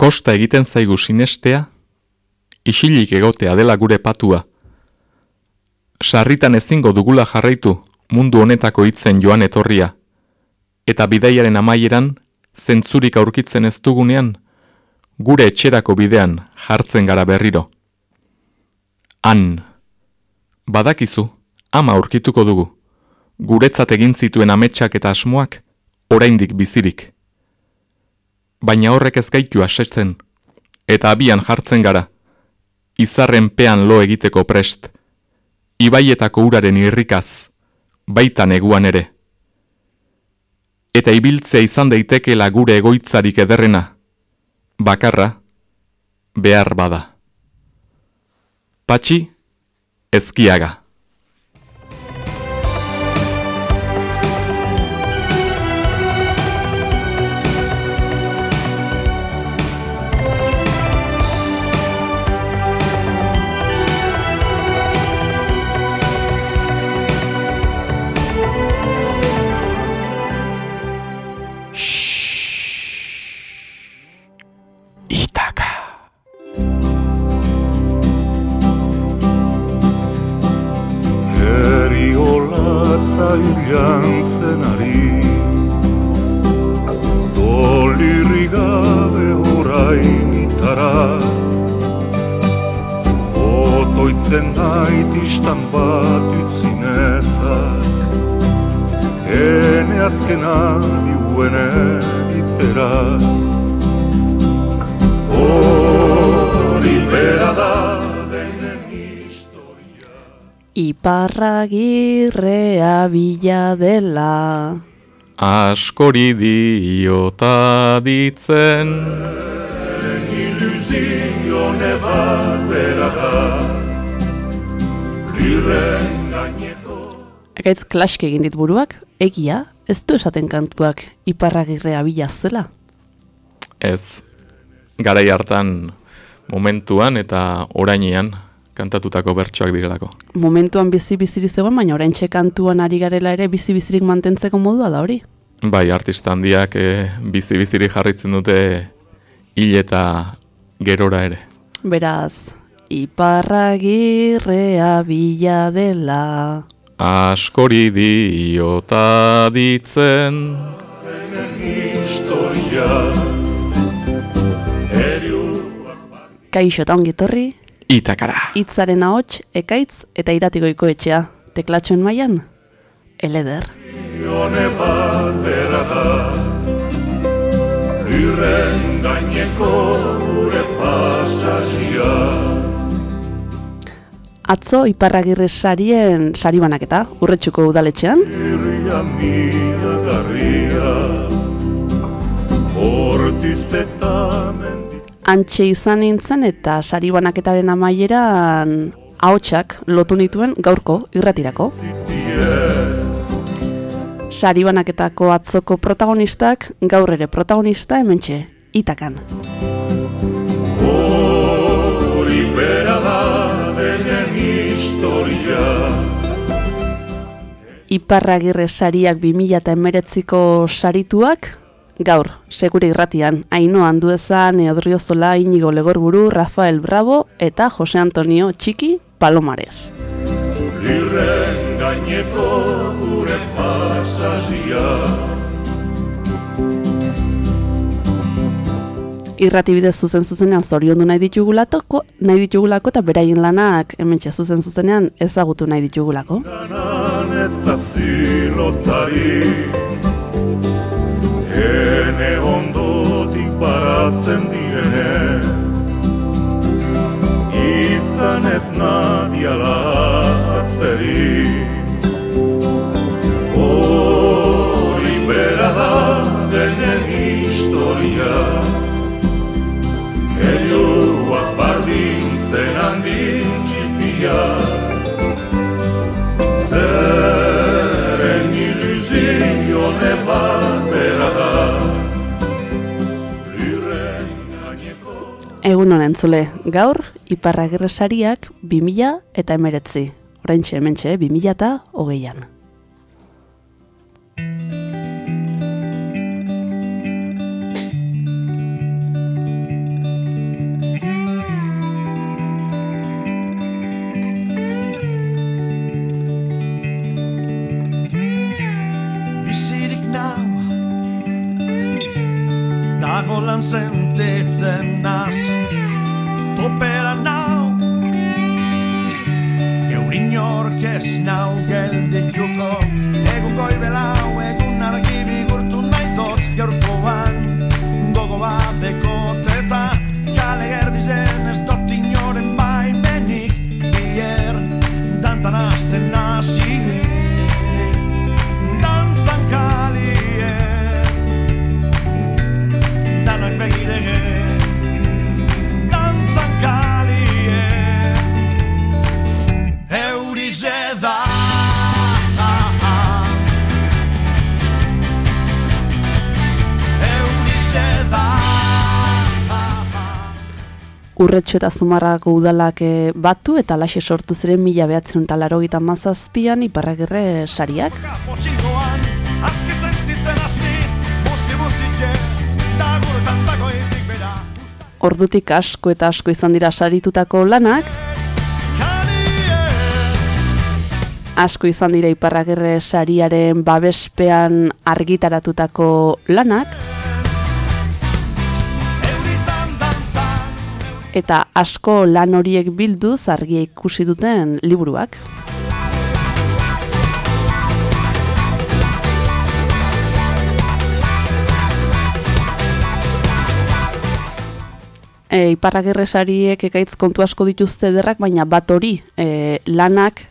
Kosta egiten zaigu sinestea, isilik egotea dela gure patua. Sarritan ezingo dugula jarraitu mundu honetako hitzen joan etorria, eta bidaiaren amaieran, zentzurik aurkitzen ez dugunean, gure etxerako bidean jartzen gara berriro. Han, badakizu, ama aurkituko dugu, guretzat egin zituen ametsak eta asmoak, oraindik bizirik. Baina horrek ez gaitu asetzen, eta abian jartzen gara, izarren pean lo egiteko prest, ibaietako uraren irrikaz, baita neguan ere. Eta ibiltzea izan daitekela gure egoitzarik ederrena, bakarra, behar bada. Patxi, ezkiaga. Bai hilan zenari Dolirri gabe orain itara Otoitzen nait istan bat utzin ezak. Hene azkena diuen egitera. Hori bera da Iparragirrea bila dela. Askori diota ditzen. Iluzio neba bera da Lirren gaineko Ekaitz klaske egin dit buruak, egia, ez du esaten kantuak iparragirrea bila zela? Ez, garai hartan momentuan eta orainean kantatutako bertsoak direlako. Momentuan bizi-biziri zegoen, baina orain kantuan ari garela ere bizi-bizirik mantentzeko modua da hori? Bai, artista handiak e, bizi-bizirik jarritzen dute hil eta gerora ere. Beraz, iparragirrea bila dela. Askori diota ditzen. Kaixo eta ongitorri, Itakara. Itzaren ahots, ekaitz eta iratikoiko etxea. Teklatxoen mailan Eleder. Ione bat bera da Lirren gaineko gure pasazia Atzo iparragirre sarien sari banaketa, urretxuko udaletxean. Irria mila garria Hortiz eta antxe izan nintzen eta sari banaketaren amaieran ahotsak lotu nituen gaurko irratirako. Sari banaketako atzoko protagonistak gaur ere protagonista hementxe itakan. Hori bera da denen historia Iparragirre sariak 2000 eta emeretziko sarituak Gaur, segure irratian, Aino Andueza, Neodrio Zola, Inigo Legorburu, Rafael Bravo eta Jose Antonio Txiki Palomares. Lirren gaineko gure pasazia Irratibidez zuzen zuzenean zoriondu nahi ditugulako, nahi ditugulako eta beraien lanak hemen zuzen zuzenean ezagutu nahi ditugulako. Ganan ez Ene ondotik baratzen direne Izan ez nadia latzeri Hori bera da denen historia. Elioak bardin zen handin txipia Zeren iluzio Egun honen zule, gaur, iparragirre sariak 2000 eta emeretzi. Horain txe, hemen txe, 2000 eta hogeian. Dago lan sentitzen naz. Topera nau. Eurin orkez nau geldituko Egun goibelau, egun Urretxo eta Zumarragako udalak eh, batu eta laxe sortu ziren mila behatzen eta laro gita mazazpian iparragirre sariak. Ordutik asko eta asko izan dira saritutako lanak, asko izan dira iparragirre sariaren babespean argitaratutako lanak, eta asko lan horiek bilduz argia ikusi duten liburuak. E, Iparragirre sariek ekaitz kontu asko dituzte derrak, baina bat hori e, lanak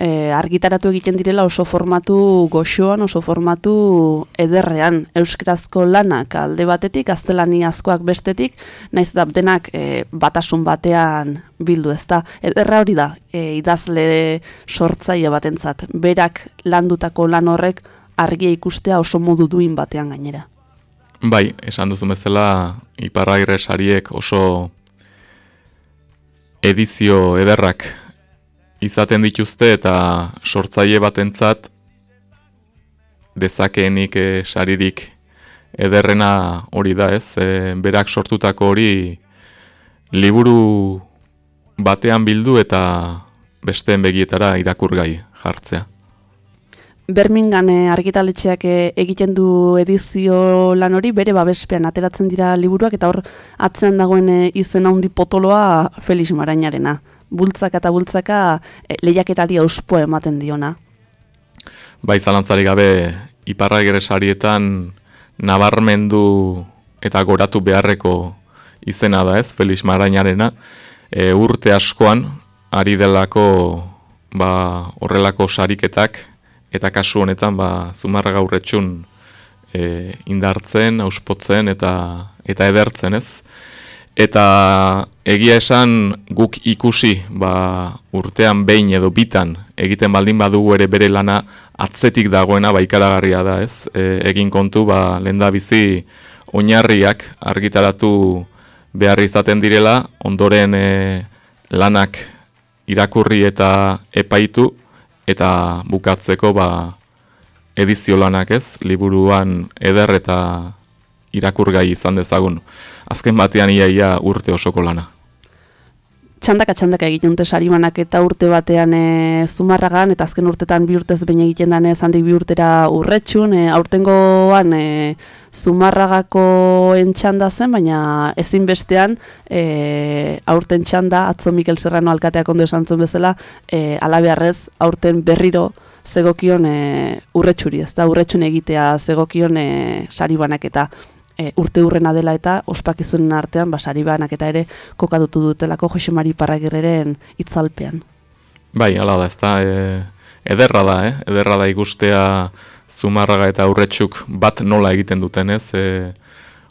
e, argitaratu egiten direla oso formatu goxoan, oso formatu ederrean. Euskarazko lanak alde batetik, gaztelaniazkoak bestetik, naiz eta denak e, batasun batean bildu ezta. Ederra hori da, e, idazle sortzaile batentzat. Berak landutako lan horrek argia ikustea oso modu duin batean gainera. Bai, esan duzu bezala, iparragirre sariek oso edizio ederrak izaten dituzte eta sortzaile batentzat dezakeenik e, saririk ederrena hori da ez, e, berak sortutako hori liburu batean bildu eta besteen begietara irakurgai jartzea. Bermingan eh, argitaletxeak egiten du edizio lan hori, bere babespean ateratzen dira liburuak, eta hor atzean dagoen izen handi potoloa Felix Marainarena. Bultzaka eta bultzaka eh, lehiaketari auspo ematen diona. Bai, zalantzari gabe, iparragere sarietan nabarmendu eta goratu beharreko izena da ez, Felix Marainarena. E, urte askoan, ari delako ba, horrelako sariketak, eta kasu honetan ba, zumarra gaurretxun e, indartzen, auspotzen eta, eta edertzen ez. Eta egia esan guk ikusi ba, urtean behin edo bitan egiten baldin badugu ere bere lana atzetik dagoena ba ikaragarria da ez. E, egin kontu ba, lenda bizi oinarriak argitaratu behar izaten direla, ondoren e, lanak irakurri eta epaitu, eta bukatzeko ba, edizio lanak ez, liburuan eder eta irakurgai izan dezagun. Azken batean iaia ia urte osoko lana. Txandaka txandaka egiten dute sarimanak eta urte batean e, zumarragan, eta azken urtetan bi urtez baina egiten dane zandik bi urtera urretxun, e, aurtengoan e, zumarragako entxanda zen, baina ezinbestean e, aurten txanda, atzo Mikel Serrano alkateak ondo esan zuen bezala, e, alabearrez aurten berriro zegokion e, urretxuri, ez da urretxun egitea zegokion e, saribanak eta e, urte urrena dela eta ospakizunen artean basari banak eta ere kokatutu dutelako Jose Mari Parragirreren itzalpean. Bai, hala da, ez da, e, ederra da, eh? ederra da ikustea zumarraga eta aurretxuk bat nola egiten duten, ez? E,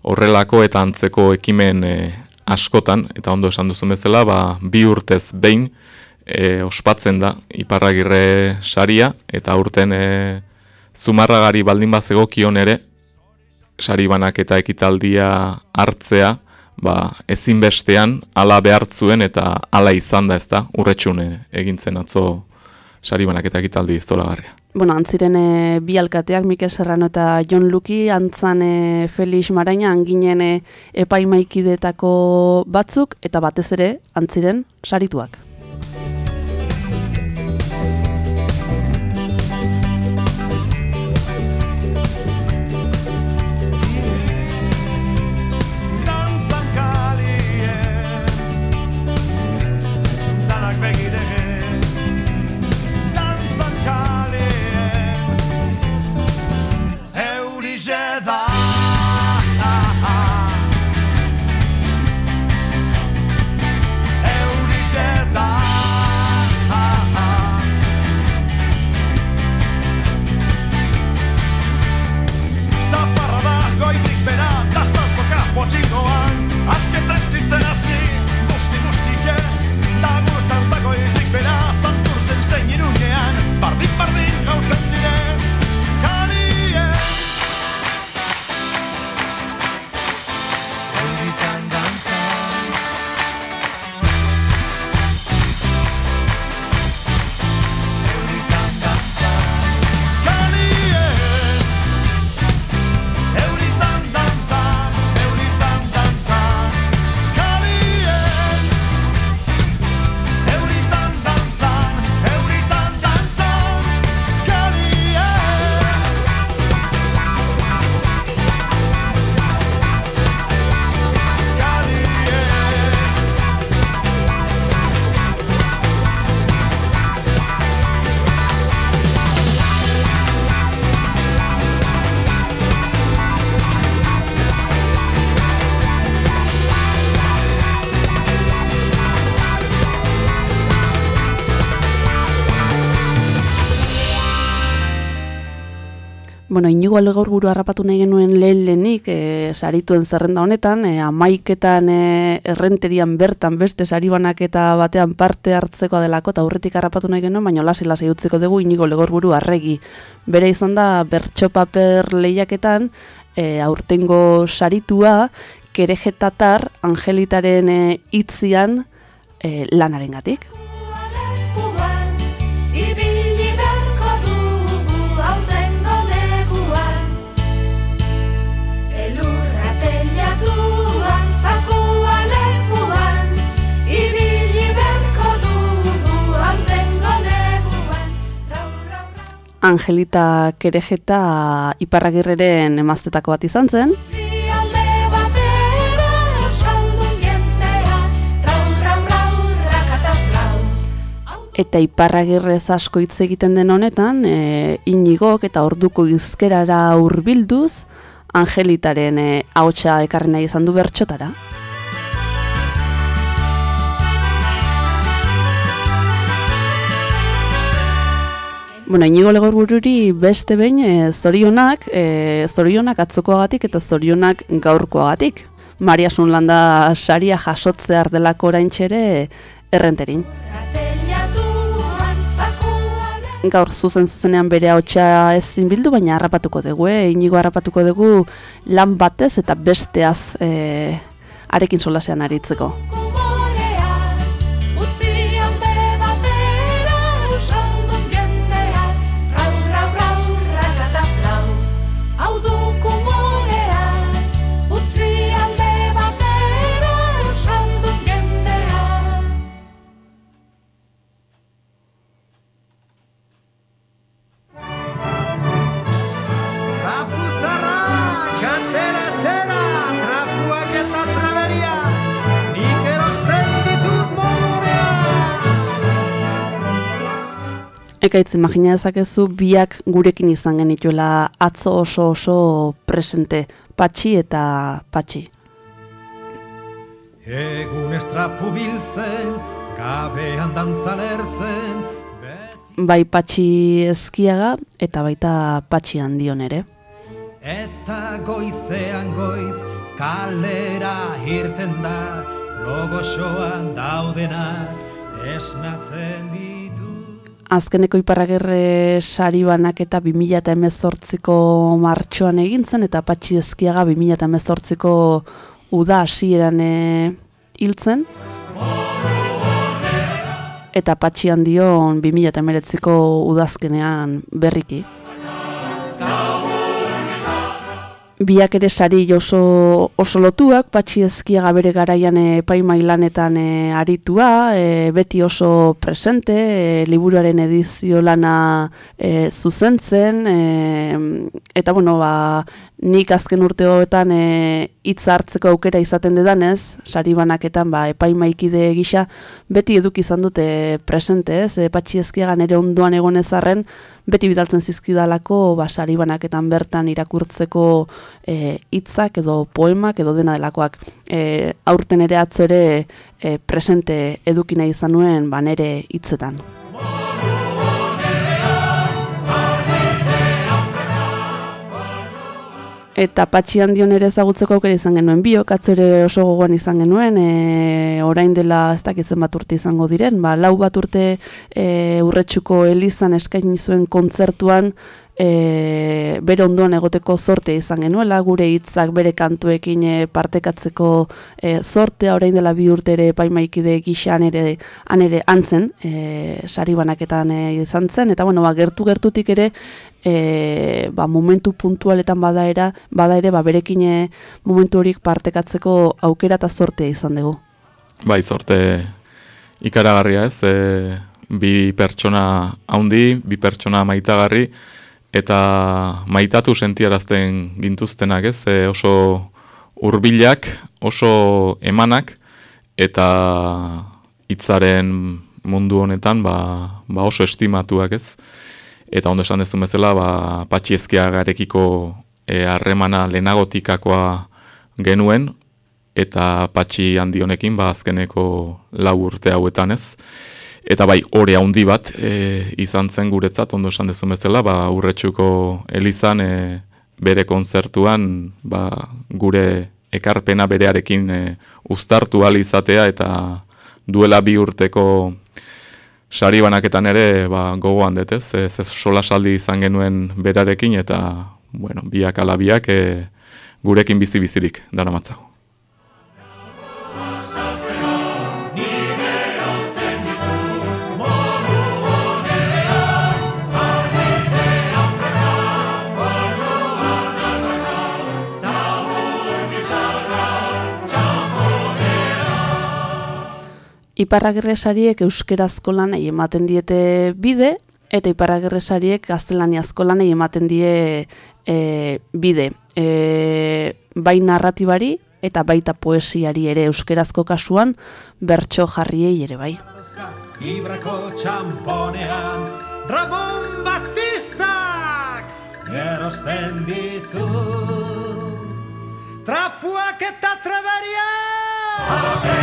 horrelako eta antzeko ekimen e, askotan, eta ondo esan duzu bezala, ba, bi urtez behin e, ospatzen da iparragirre saria, eta urten e, zumarragari baldin bat zegokion ere, sari banak eta ekitaldia hartzea, ba, ezinbestean ala behartzuen eta ala izan da ez da, urretxune egintzen atzo sari banak eta ekitaldi zolagarria. Bueno, antziren e, bi alkateak, Mikel Serrano eta Jon Luki, antzan e, Felix Maraina, anginen e, epaimaikidetako batzuk, eta batez ere, antziren, sarituak. drzewa Bueno, inigo alegor buru harrapatu nahi genuen lehen lehenik, e, sarituen zerrenda honetan, e, amaiketan e, errenterian bertan beste saribanak eta batean parte hartzeko delako, eta aurretik harrapatu nahi genuen, baina lasi-lasi utziko dugu inigo alegor buru arregi. Bere izan da, bertso paper lehiaketan, e, aurtengo saritua, kerejetatar angelitaren e, itzian e, lanaren Angelita kerejeta iparragirreren emaztetako bat izan zen, eta iparragirrez asko hitz egiten den honetan, e, inigok eta orduko izkerara hurbilduz Angelitaren e, ahotsa ekarri nahi izan du bertxotara. Bueno, inigo legorbururi beste behin e, zorionak, e, zorionak atzokoagatik eta zorionak gaurkoagatik. Maria Sunlanda saria jasotzear delako oraintxere errenterin. Teilatuan zakua lekuan Gaur zuzen zuzenean bere hautsa ezin bildu, baina harrapatuko dugu, eh? inigo harrapatuko dugu lan batez eta besteaz e, arekin solasean aritzeko. Ekaitz, imagina dezakezu biak gurekin izan genituela atzo oso oso presente, patxi eta patxi. Egun estrapu biltzen, gabean dantzalertzen, beti Bai patxi ezkiaga eta baita patxi handion ere. eta goizean goiz, kalera irten da, logoxoan daudenak, esnatzen ditu. Azkeneko iparragerre sari banak eta 2018ko martxoan egin zen eta patxi ezkiaga 2018ko uda hasieran e, hiltzen. Eta patxi handion 2019ko udazkenean berriki. Biak ere sari oso, oso lotuak, patxi ezkiaga bere garaian epaimailanetan e, aritua, e, beti oso presente, e, liburuaren edizio lana e, zuzentzen, e, eta bueno, ba, nik azken urteoetan e, hartzeko aukera izaten dedanez, sari banaketan ba, epaimaikide gisa, beti eduk izan dute presente ez, e, patxi ezkiagan ere ondoan egon ezarren, beti bidaltzen zizkidalako ba, sari banaketan bertan irakurtzeko e, hitzak edo poemak edo dena delakoak. E, aurten ere atzo ere e, presente edukina izan nuen ba, nere hitzetan. Eta patxi handion ere ezagutzeko aukera izan genuen. Biok, atzo ere oso gogoan izan genuen, e, orain dela ez dakitzen bat urte izango diren, ba, lau bat urte e, urretxuko elizan eskaini zuen kontzertuan e, bere ondoan egoteko zorte izan genuela, gure hitzak bere kantuekin e, partekatzeko e, zortea, orain dela bi urte ere paimaikide gixan ere, han ere antzen, e, sari banaketan e, izan zen, eta bueno, ba, gertu-gertutik ere, e, ba, momentu puntualetan bada, era, bada ere, ba, berekin e, momentu horik partekatzeko aukera eta zortea izan dugu. Bai, zorte ikaragarria ez, e, bi pertsona haundi, bi pertsona maitagarri, eta maitatu sentiarazten gintuztenak ez, e, oso hurbilak, oso emanak, eta hitzaren mundu honetan ba, ba oso estimatuak ez. Eta ondo esan dezun bezala, ba, patxi ezkiagarekiko e, harremana lehenagotikakoa genuen, eta patxi handi honekin ba azkeneko lau urte hauetan ez. Eta bai, ore handi bat e, izan zen guretzat, ondo esan dezu bezala, ba, urretxuko elizan e, bere konzertuan ba, gure ekarpena berearekin e, uztartu izatea eta duela bi urteko sari banaketan ere ba, gogoan detez, ez, ez sola saldi izan genuen berarekin eta bueno, biak alabiak e, gurekin bizi-bizirik dara matzago. Iparragirresariek euskerazko lanei ematen diete bide, eta iparragirresariek gaztelaniazko lanei ematen die e, bide. E, bai narratibari eta baita poesiari ere euskerazko kasuan bertso jarriei ere bai. Ibrako txamponean Ramon Baptistak Erosten ditu Trapuak eta treberia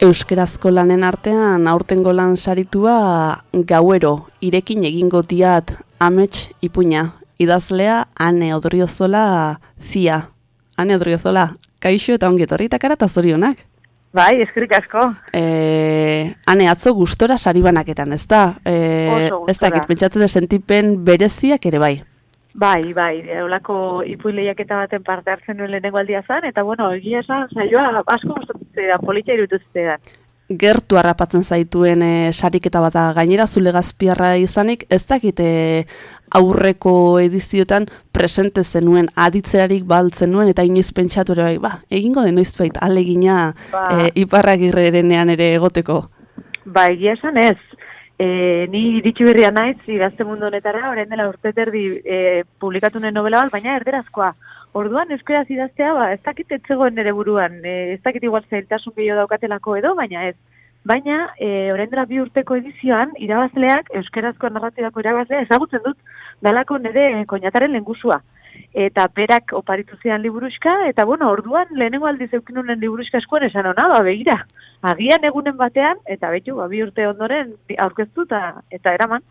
Euskerazko lanen artean aurtengo lan saritua gauero irekin egingo diat amets ipuña. Idazlea Ane Odriozola zia. Ane Odriozola, kaixo eta ongi etorri eta eta zorionak. Bai, eskerrik asko. E, ane, atzo gustora sari banaketan, ez da? E, ez da, gustora. pentsatzen sentipen bereziak ere bai. Bai, bai, olako ipuileiak eta baten parte hartzen nuen lehenengo aldia zen, eta bueno, egia esan, saioa asko gustatzen zidan, politia irutu zidan. gertu harrapatzen zaituen e, sariketa bat da. gainera zule gazpiarra izanik, ez dakite aurreko ediziotan presente zenuen aditzearik baltzen nuen eta inoiz pentsatu ere bai, ba, egingo den noizbait alegina Ba. e, iparragirrerenean ere egoteko. Ba, egia esan ez. E, ni iritsi berria naiz, idazte mundu honetara, orain dela urte terdi e, publikatu nuen novela bat, baina erderazkoa. Orduan euskeraz idaztea, ba, ez dakit etzegoen nire buruan, e, ez dakit igual zailtasun gehiago daukatelako edo, baina ez. Baina, e, orain dela bi urteko edizioan, irabazleak, euskerazko narratibako irabazlea, ezagutzen dut, dalako nire koinataren lengusua. Eta berak oparitu zidan liburuxka, eta bueno, orduan lehenengo aldiz eukin honen liburuxka eskuan esan ona, ba, begira. Agian egunen batean, eta betu, ba, bi urte ondoren aurkeztu eta, eta eraman.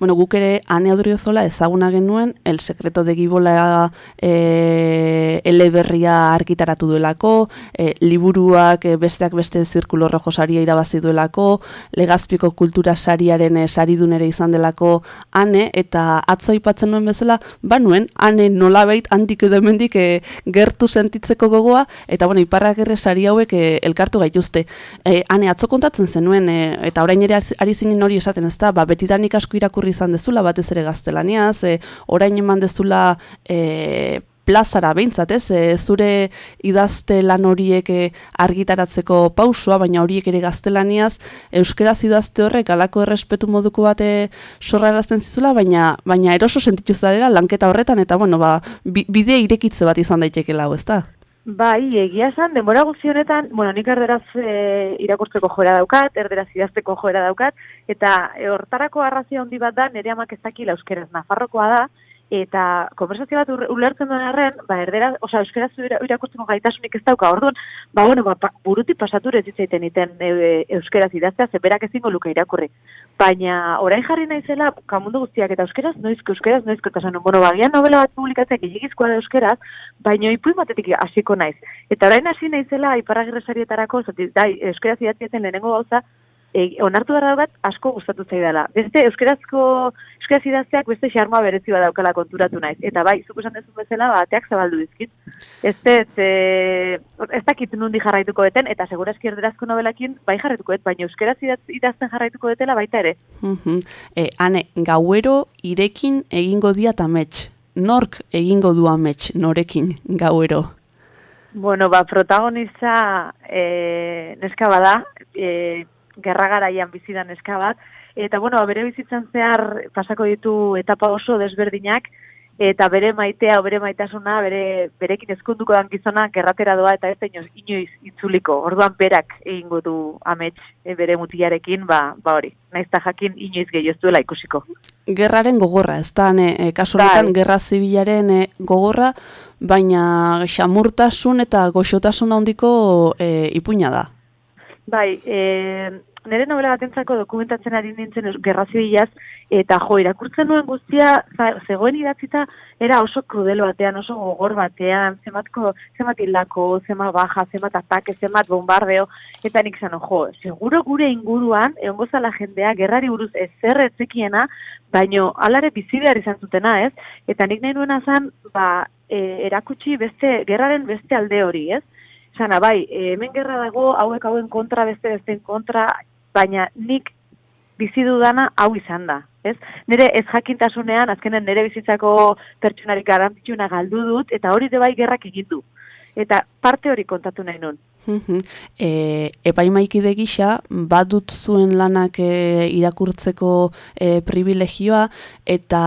Bueno, guk ere Ane Odriozola ezaguna genuen El Secreto de Gibola e, eleberria argitaratu duelako, e, liburuak e, besteak beste Zirkulo Rojo saria irabazi duelako, Legazpiko Kultura sariaren e, saridun ere izan delako Ane, eta atzo aipatzen nuen bezala, banuen Ane nolabait handik edo hemendik e, gertu sentitzeko gogoa, eta bueno, iparragirre sari hauek e, elkartu gaituzte. E, ane, atzo kontatzen zenuen, e, eta orain ere ari zinen hori esaten ez da, ba, betidanik asko irakurri izan dezula, batez ere gaztelaniaz, e, orain eman dezula e, plazara behintzat, ez? E, zure idazte lan horiek e, argitaratzeko pausua, baina horiek ere gaztelaniaz, euskeraz idazte horrek alako errespetu moduko bate sorrarazten zizula, baina baina eroso sentitu zarela lanketa horretan, eta bueno, ba, bi- bide irekitze bat izan daitekeela ez da? Bai, egia esan, denbora guzti honetan, bueno, nik erderaz e, irakurtzeko joera daukat, erderaz idazteko joera daukat, eta e, hortarako arrazia handi bat da, nire amak ez dakila euskeraz nafarrokoa da, eta konversazio bat ulertzen duen arren, ba, erderaz, oza, euskeraz ira- irakurtzeko gaitasunik ez dauka, orduan, ba, bueno, ba, burutik pasatu ez ditzaiten iten e, euskeraz idaztea, zeberak ezingo luke irakurri. Baina, orain jarri naizela, kamundu guztiak eta euskeraz, noizko euskeraz, noizko eta zen, bueno, bagian novela bat publikatzeak ilegizkoa da euskeraz, baina ipuin batetik hasiko naiz. Eta orain hasi naizela iparragirresarietarako, zati, da, euskeraz idatziatzen lehenengo gauza, e, onartu behar daukat asko gustatu zaidala. Beste euskerazko, euskeraz idazteak beste xarma berezi bat daukala konturatu naiz. Eta bai, zuk esan dezu bezala, ba, ateak zabaldu dizkit. Ez ez, e, ez dakit nundi jarraituko deten, eta segurazki erderazko nobelakin bai jarraituko dut, baina euskeraz idaz- idazten jarraituko dutela baita ere. Mhm. E, ane, gauero irekin egingo diat amets. Nork egingo du amets norekin gauero? Bueno, ba, protagonista e, neska bada, e, gerra garaian bizi da neska bat, eta bueno, bere bizitzan zehar pasako ditu etapa oso desberdinak, eta bere maitea, bere maitasuna, bere, berekin ezkunduko dan gizona gerratera doa eta ez inoiz, inoiz itzuliko. Orduan berak egingo du amets e, bere mutiarekin, ba, ba hori. Naiz jakin inoiz gehi ez duela ikusiko. Gerraren gogorra, ez da, ne, e, kasu honetan, Bai. gerra zibilaren e, gogorra, baina xamurtasun eta goxotasun handiko e, ipuina da. Bai, e, nire novela batentzako dokumentatzen ari nintzen gerra eta jo, irakurtzen nuen guztia, zegoen idatzita, era oso krudelo batean, oso gogor batean, zematko, zemat hildako, zemat baja, zemat atake, zemat bombardeo, eta nik zan, jo, seguro gure inguruan, egongo zala jendea, gerrari buruz ezer etzekiena, baino alare bizi behar izan zutena, ez? Eta nik nahi nuena zan, ba, e, erakutsi beste, gerraren beste alde hori, ez? Zana, bai, hemen gerra dago, hauek hauen kontra, beste besteen kontra, baina nik bizi dudana hau izan da, ez? Nire ez jakintasunean, azkenen nire bizitzako pertsonarik garrantzitsuna galdu dut, eta hori de bai gerrak egin du. Eta parte hori kontatu nahi nun. Mhm. e, epaimaikide gisa, badut zuen lanak e, irakurtzeko e, privilegioa, eta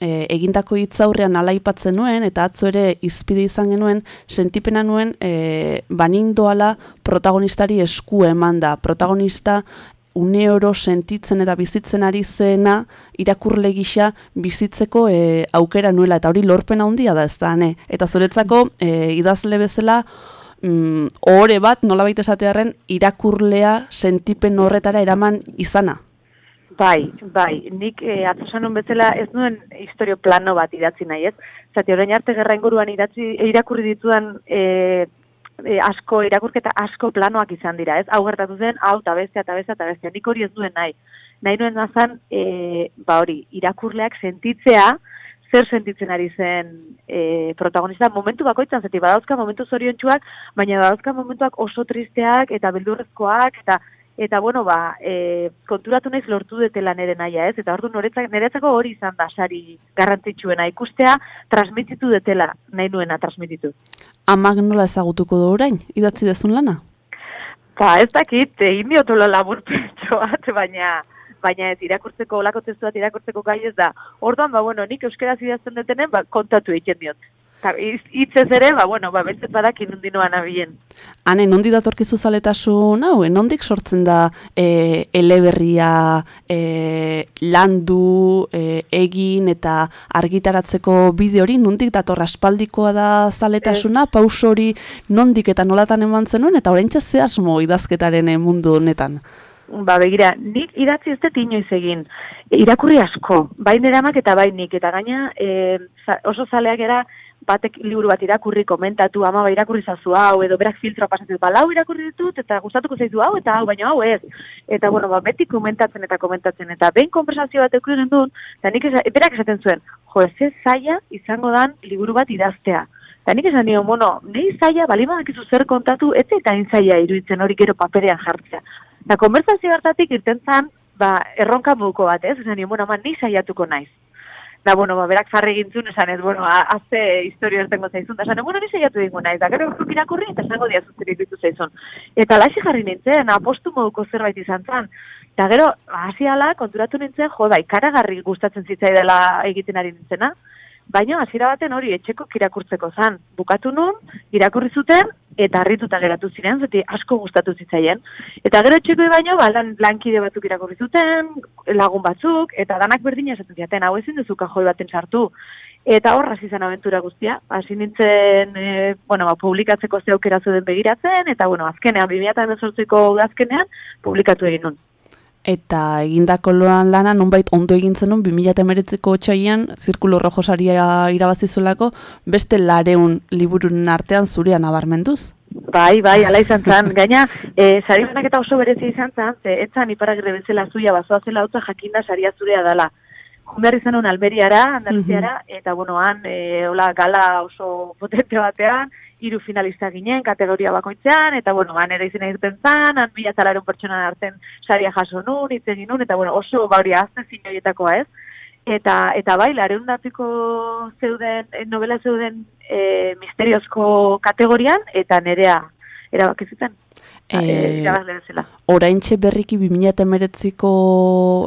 e, egindako hitzaurrean alaipatzen nuen, eta atzo ere izpide izan genuen, sentipena nuen, e, banindoala protagonistari esku eman da. Protagonista une oro sentitzen eta bizitzen ari zena irakurle gisa bizitzeko e, aukera nuela eta hori lorpen handia da ez da, ne? Eta zuretzako e, idazle bezala mm, ohore bat nolabait esatearren irakurlea sentipen horretara eraman izana. Bai, bai, nik e, atzo esan bezala ez nuen historio plano bat idatzi nahi, ez? Zati, orain arte gerra inguruan idatzi, irakurri ditudan e, e, asko, irakurketa asko planoak izan dira, ez? Hau gertatu zen, hau, bestea, eta bestea, nik hori ez duen nahi. Nahi nuen nazan, e, ba hori, irakurleak sentitzea, zer sentitzen ari zen e, protagonista momentu bakoitzan, zeti badauzka momentu zoriontsuak, baina badauzka momentuak oso tristeak eta beldurrezkoak, eta eta bueno, ba, e, konturatu naiz lortu detela nere naia, ez? Eta ordu noretzak, niretzako hori izan da sari garrantzitsuena ikustea, transmititu detela nahi nuena transmititu. Amak nola ezagutuko du orain, idatzi dezun lana? Ba, ez dakit, egin diotolo laburpentso bat, baina baina ez irakurtzeko, olako testu bat irakurtzeko gai ez da. Orduan, ba, bueno, nik euskaraz idazten detenen, ba, kontatu egiten diot. Ta, hitz- hitzez ere, ba, bueno, ba, bentzet badak inundinoan abilen. Hane, nondi datorkizu zaletasun hau, nondik sortzen da e, eleberria e, landu, e, egin eta argitaratzeko bide hori, nondik dator aspaldikoa da zaletasuna, paus hori nondik eta nolatan eman zenuen, eta oraintxe ze asmo idazketaren eh, mundu honetan. Ba, begira, nik idatzi ez dut inoiz egin. Irakurri asko, bai nire amak eta bai nik. Eta gaina e, oso zaleak era batek liburu bat irakurri komentatu, ama ba irakurri zazu hau, edo berak filtroa pasatu, ba, lau irakurri ditut, eta gustatuko zaizu hau, eta hau, baina hau ez. Eta, bueno, ba, beti komentatzen eta komentatzen, eta behin konversazio bat eukiren duen, eta nik esa, berak esaten zuen, jo, ez zaila izango dan liburu bat idaztea. Eta nik esan nion, bueno, nahi zaila, bali badakizu zer kontatu, ez eta hain zaila iruditzen hori gero paperean jartzea. Eta konversazio hartatik irten zan, ba, erronka moduko bat, ez? Esan bueno, ama, ni saiatuko naiz. Da, bueno, ba, berak jarri gintzun, esan ez, bueno, azte historio ertengo zaizun, da, esan, bueno, ni saiatu dingo naiz, da, gero zuk irakurri, eta esango diazu zer iruditu zaizun. Eta laixi jarri nintzen, apostu moduko zerbait izan zan. Eta gero, hasi ala, konturatu nintzen, jo, da, ikaragarri gustatzen zitzaidela egiten ari nintzena, baina hasiera baten hori etxeko irakurtzeko zan. Bukatu nun, irakurri zuten, eta harrituta geratu ziren, zeti asko gustatu zitzaien. Eta gero etxeko baino, ba, lan, lankide batzuk irakurri zuten, lagun batzuk, eta danak berdina esaten ziaten, hau ezin duzu kajoi baten sartu. Eta hor hasi zen abentura guztia, hasi nintzen, e, bueno, ba, publikatzeko ze aukera zuen begiratzen, eta bueno, azkenean, 2018ko azkenean, publikatu egin nun. Eta egindako loan lana nonbait ondo egin zenun 2019ko otsailean Zirkulo Rojo saria irabazi zuelako beste lareun liburun artean zurea nabarmenduz. Bai, bai, ala izan zan. Gaina, e, sari banaketa oso berezi izan zan, ze etzan iparagirre bezala zuia bazoa zela hotza jakinda saria zurea dela. Jun behar izan un Almeriara, Andaluziara, eta bueno, han, e, hola, gala oso potente batean, hiru finalista ginen, kategoria bakoitzean, eta bueno, han ere izena irten zan, han mila talarun pertsonan arten saria jaso nun, hitz egin nun, eta bueno, oso bauri azte zinoietakoa ez. Eta, eta bai, lareun datiko zeuden, eh, novela zeuden e, misteriozko kategorian, eta nerea erabakizutan. Eh, E, irabazle bezala. Oraintxe berriki 2019ko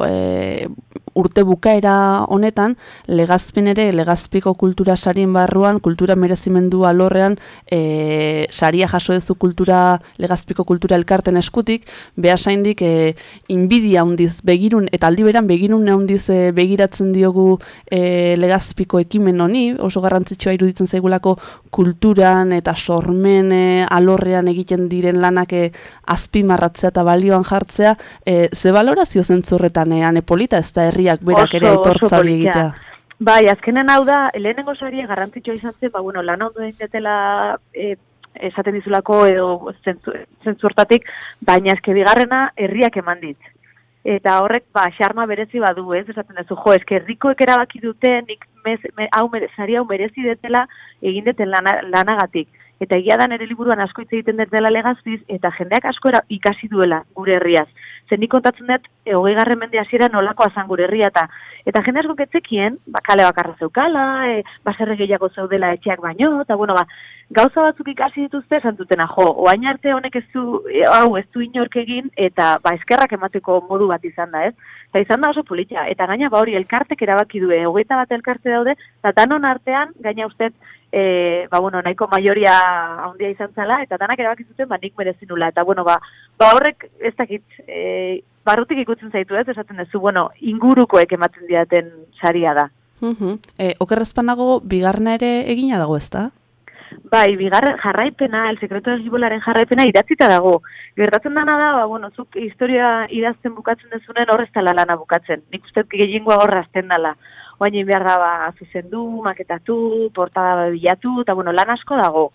e, urte bukaera honetan, legazpin ere, legazpiko kultura sarien barruan, kultura merezimendu alorrean, e, saria jaso ezu kultura, legazpiko kultura elkarten eskutik, behasaindik e, inbidia hundiz begirun, eta aldi beran begirun handiz e, begiratzen diogu e, legazpiko ekimen honi, oso garrantzitsua iruditzen zaigulako kulturan eta sormen e, alorrean egiten diren lanak e, azpimarratzea eta balioan jartzea, e, ze balorazio zentzurretan, e, anepolita ez da herri poliak berak ere aitortza hori egitea. Bai, azkenen hau da, lehenengo sari garrantzitsua izan zen, ba, bueno, lan ondo egin detela e, esaten dizulako edo zentzurtatik, baina eske bigarrena herriak eman dit. Eta horrek, ba, xarma berezi badu, ez, esaten duzu, jo, eske herrikoek erabaki dute, nik mez, me, hau merezari hau merezi detela egin deten lana, lanagatik. Eta egia da nere liburuan asko hitz egiten dela legazpiz, eta jendeak asko era, ikasi duela gure herriaz zenik kontatzen dut, e, hogei garren mende hasiera nolakoa zan gure herria, eta, eta jende asko ketzekien, ba, kale bakarra zeukala, e, baserre gehiago zeudela etxeak baino, eta bueno, ba, gauza batzuk ikasi dituzte esan jo, oain arte honek ez du, e, hau, ez du inork egin, eta ba, eskerrak emateko modu bat izan da, ez? Eta izan da oso politia, eta gaina ba hori elkartek erabaki du, e, hogeita bat elkarte daude, eta danon artean, gaina ustez, e, ba, bueno, nahiko maioria handia izan zela, eta danak erabak zuten, ba, nik merezin nula. Eta, bueno, ba, ba horrek, ez dakit, e, barrutik ikutzen zaitu ez, esaten duzu, bueno, ingurukoek ematen diaten saria da. E, Okerrezpan dago, bigarna ere egina dago ez da? Bai, bigarren jarraipena, el sekreto esgibolaren jarraipena idatzita dago. Gertatzen dana da, ba, bueno, zuk historia idazten bukatzen dezunen horrez tala lana bukatzen. Nik uste gehiengoa horra azten dala oain behar da ba, zuzendu, maketatu, portada bilatu, eta bueno, lan asko dago.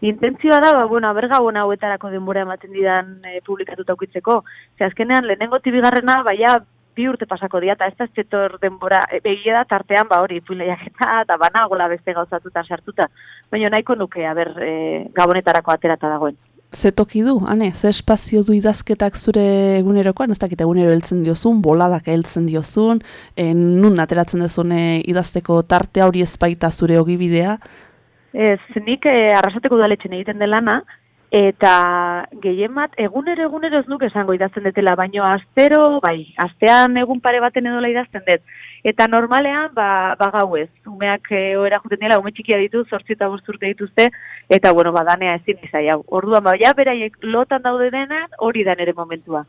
Intentzioa da, ba, bueno, aberga hona hauetarako denbora ematen didan e, publikatuta ukitzeko. Ze azkenean, lehenengo tibigarrena, baia bi urte pasako dira, eta ez da zetor denbora, e, begia da tartean, ba hori, puileiak eta, eta banagola beste gauzatuta sartuta. Baina nahiko nuke, aber, e, gabonetarako aterata dagoen ze toki du, hane, ze espazio du idazketak zure egunerokoan, ez dakit egunero heltzen diozun, boladak heltzen diozun, en, nun ateratzen dezune idazteko tarte hori ezpaita zure ogibidea? Ez, nik eh, arrasateko udaletxen egiten delana, eta gehien bat, egunero egunero ez nuk esango idazten detela, baino astero, bai, astean egun pare baten edola idazten dut, Eta normalean, ba, ba gauez, umeak eh, e, oera juten dela, ume txikia ditu, sortzi eta urte dituzte, eta bueno, badanea ezin izai hau. Orduan, ba, ja, beraiek lotan daude denan, hori da nere momentua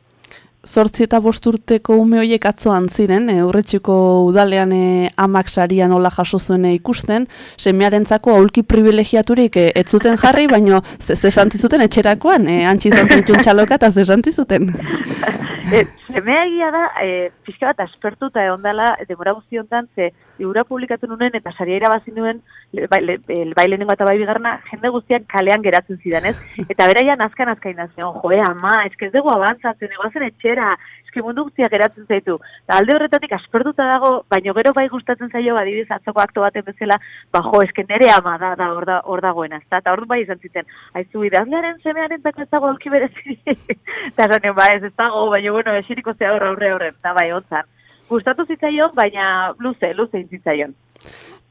zortzi eta bosturteko ume hoiek atzoan ziren, eh, e, urretxiko udalean e, amak saria nola jaso zuen eh, ikusten, semearentzako aulki privilegiaturik e, ez jarri, baino zesantzizuten ze etxerakoan, e, antxi izan txaloka eta zesantzizuten. e, semea egia da, e, pixka bat aspertuta egon dela, demora guztiontan, ze libura publikatu nuen eta saria irabazi nuen bai, le, bai lehenengo eta bai bigarna jende guztiak kalean geratzen zidan, ez? Eta beraian azkan azkain da zion, joe, ama, eske ez dugu abantzatzen, egoazen etxera, eske mundu guztiak geratzen zaitu. Da, alde horretatik asperduta dago, baino gero bai gustatzen zaio badibiz atzoko akto baten bezala, ba jo, eske nere ama da da hor da hor dagoena, ezta? Ta orduan bai izan ziten, aizu idazlearen semearen ez dago alki berezi. Ta zanen, ba, ez, ez dago, baina bueno, esiriko ze aurre horren, da bai ontzan gustatu zitzaion, baina luze, luze zitzaion.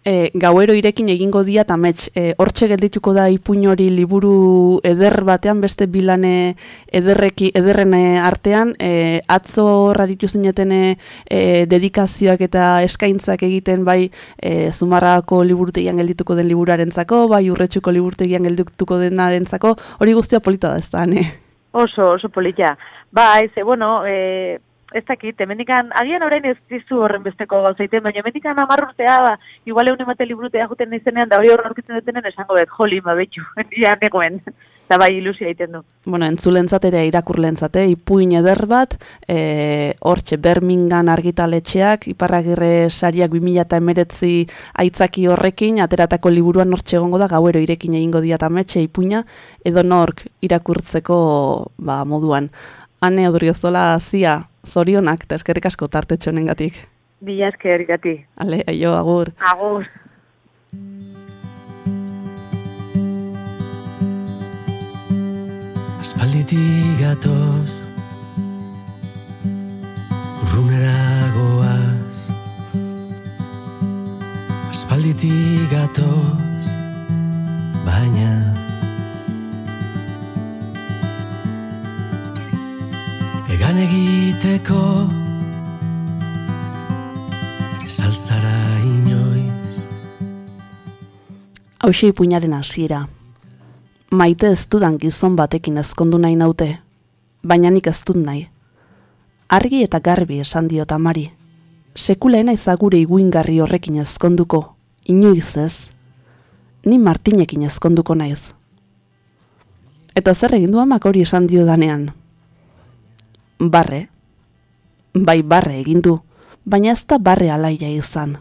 E, gauero irekin egingo dia tamets, e, hortxe geldituko da ipuin hori liburu eder batean, beste bilane ederreki, ederren e, artean, e, atzo raritu zineten e, e, dedikazioak eta eskaintzak egiten bai e, zumarrako liburutegian geldituko den liburuarentzako, bai urretxuko liburutegian geldituko denarentzako, hori guztia polita da ez da, ne? Oso, oso polita. Bai, ze, bueno, e, ez dakit, emendikan, agian orain ez dizu horren besteko gauzaiten, baina emendikan amar urtea, ba, igual egun emate liburutea juten nizenean, da hori horren aurkitzen dutenen esango bet, joli, ma betxu, nire nekoen, eta bai ilusia egiten du. Bueno, entzulentzat eta irakurlentzate, eh? ipuin eder bat, e, hortxe, Birmingham argitaletxeak, iparragirre sariak 2008 aitzaki horrekin, ateratako liburuan hortxe egongo da, gauero irekin egingo diatametxe ipuina, edo nork irakurtzeko ba, moduan. Ane Odriozola zia, zorionak eta eskerrik asko tarte txonengatik. Bila eskerrikati. Ale, aio, agur. Agur. Aspalditik gatoz Urrunera goaz Aspalditik gatoz Baina Iragan egiteko Zaltzara inoiz Hauxe ipuñaren hasiera. Maite ez dudan gizon batekin ezkondu nahi naute, baina nik ez dut nahi. Argi eta garbi esan diot amari. Sekulaena izagure iguingarri horrekin ezkonduko, inoiz ez. Ni Martinekin ezkonduko naiz. Eta zer egin du amak hori esan dio danean, Barre. Bai barre egin du, baina ez da barre alaia izan.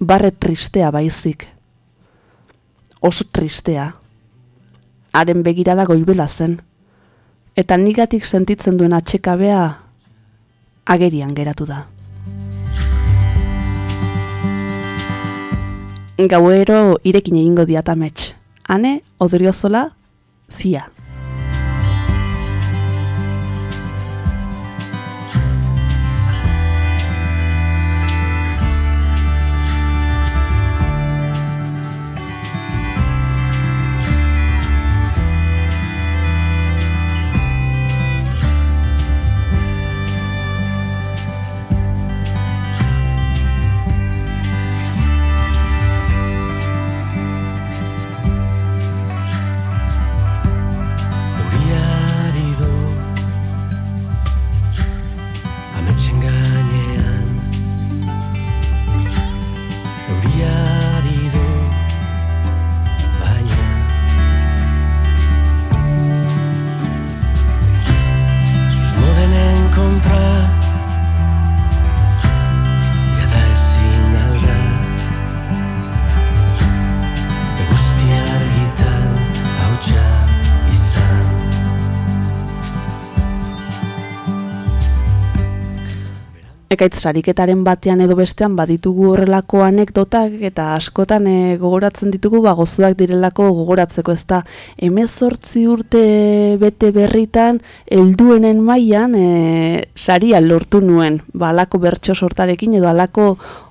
Barre tristea baizik. Oso tristea. Haren begirada goibela zen. Eta nigatik sentitzen duen atxekabea agerian geratu da. Gauero irekin egingo diatamets. Hane, odriozola, zia. Ekaitz sariketaren batean edo bestean baditugu horrelako anekdotak eta askotan e, gogoratzen ditugu ba gozoak direlako gogoratzeko ez da emezortzi urte bete berritan helduenen mailan e, saria lortu nuen ba alako bertso sortarekin edo alako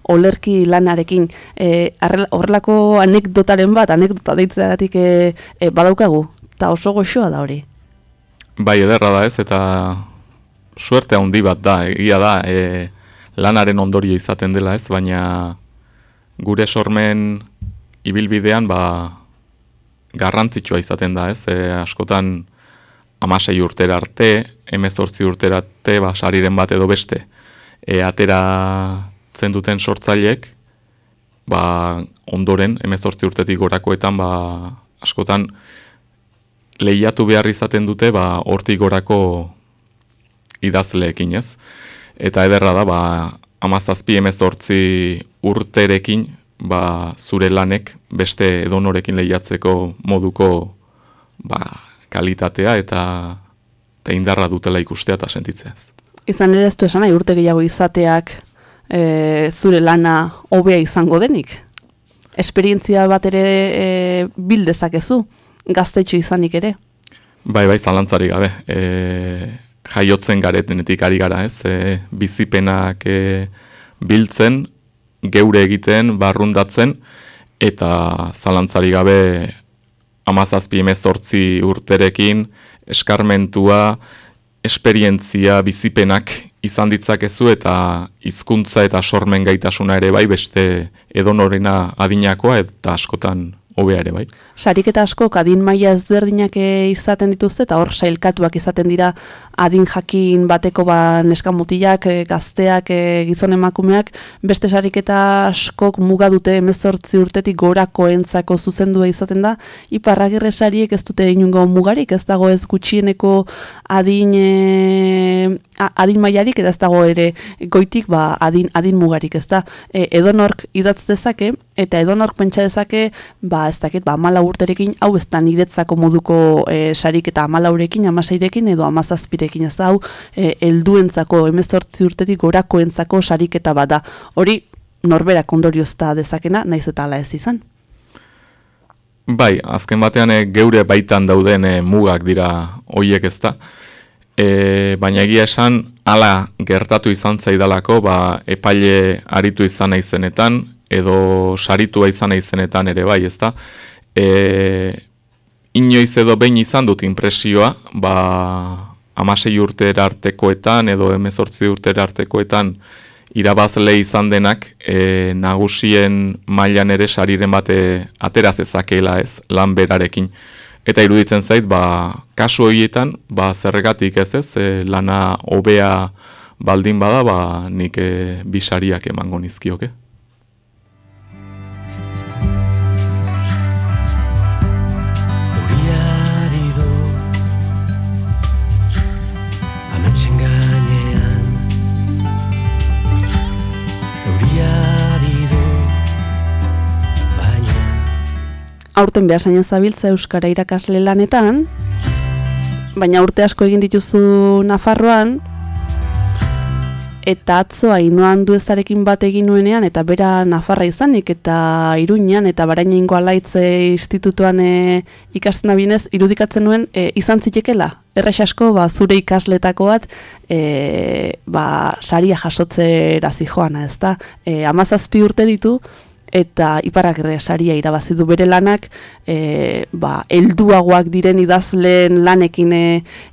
olerki lanarekin. E, horrelako anekdotaren bat anekdota deitzeagatik e, e, badaukagu eta oso goxoa da hori. Bai, ederra da ez, eta suerte handi bat da, egia da, e, lanaren ondorio izaten dela ez, baina gure sormen ibilbidean ba, garrantzitsua izaten da ez, e, askotan amasei urtera arte, emezortzi urtera arte, ba, sariren bat edo beste, e, ateratzen duten sortzaileek, ba, ondoren, emezortzi urtetik gorakoetan, ba, askotan, lehiatu behar izaten dute ba hortik gorako idazleekin, ez? Eta ederra da ba 17 18 urterekin ba zure lanek beste edonorekin lehiatzeko moduko ba kalitatea eta eta indarra dutela ikustea eta sentitzea. ez. Izan ere ez du esan nahi urte gehiago izateak e, zure lana hobea izango denik. Esperientzia bat ere e, bildezakezu, gaztetxo izanik ere. Bai, bai, zalantzarik gabe. E, jaiotzen garetenetik ari gara, ez? E, bizipenak e, biltzen, geure egiten, barrundatzen, eta zalantzarik gabe amazazpi emezortzi urterekin, eskarmentua, esperientzia, bizipenak izan ditzakezu eta hizkuntza eta sormen gaitasuna ere bai beste edonorena adinakoa eta askotan hobea ere bai. Sariketa askok adin maila ezberdinak e, izaten dituzte eta hor sailkatuak izaten dira adin jakin bateko ba neska mutilak, e, gazteak, e, gizon emakumeak, beste sariketa askok muga dute 18 urtetik gorakoentzako zuzendua izaten da. Iparragirre sariek ez dute inungo mugarik, ez dago ez gutxieneko adin e, adin mailarik ez dago ere goitik ba adin adin mugarik, ez da. E, edonork idatz dezake eta edonork pentsa dezake ba ez dakit ba 14 urterekin hau ez da niretzako moduko e, sarik eta 14ekin 16ekin edo 17ekin ez da hau e, helduentzako 18 urtetik gorakoentzako sariketa bat da. Hori norberak ondoriozta dezakena, naiz eta hala ez izan. Bai, azken batean e, geure baitan dauden e, mugak dira hoiek ezta. E, baina egia esan hala gertatu izan zaidalako, ba, epaile aritu izan naizenetan edo saritua izan naizenetan ere bai, ezta. E, inoiz edo behin izan dut impresioa, ba, amasei urtera artekoetan edo emezortzi urtera artekoetan irabazle izan denak e, nagusien mailan ere sariren bate atera zezakeela ez lan berarekin. Eta iruditzen zait, ba, kasu horietan, ba, zerregatik ez ez, e, lana hobea baldin bada, ba, nik e, bisariak emango nizkioke. Aurten behasaino zabiltza Euskara irakasle lanetan, baina urte asko egin dituzu Nafarroan, eta atzo hainoan duezarekin bat egin nuenean, eta bera Nafarra izanik, eta Iruñan, eta Barainengo Alaitze Institutuan e, ikasten da binez, irudikatzen nuen, e, izan zitekela. Errex asko, ba, zure ikasletako bat, e, ba, saria jasotzera zijoana, ez da? E, amazazpi urte ditu, eta iparak ere saria irabazi du bere lanak, e, ba, helduagoak diren idazleen lanekin e,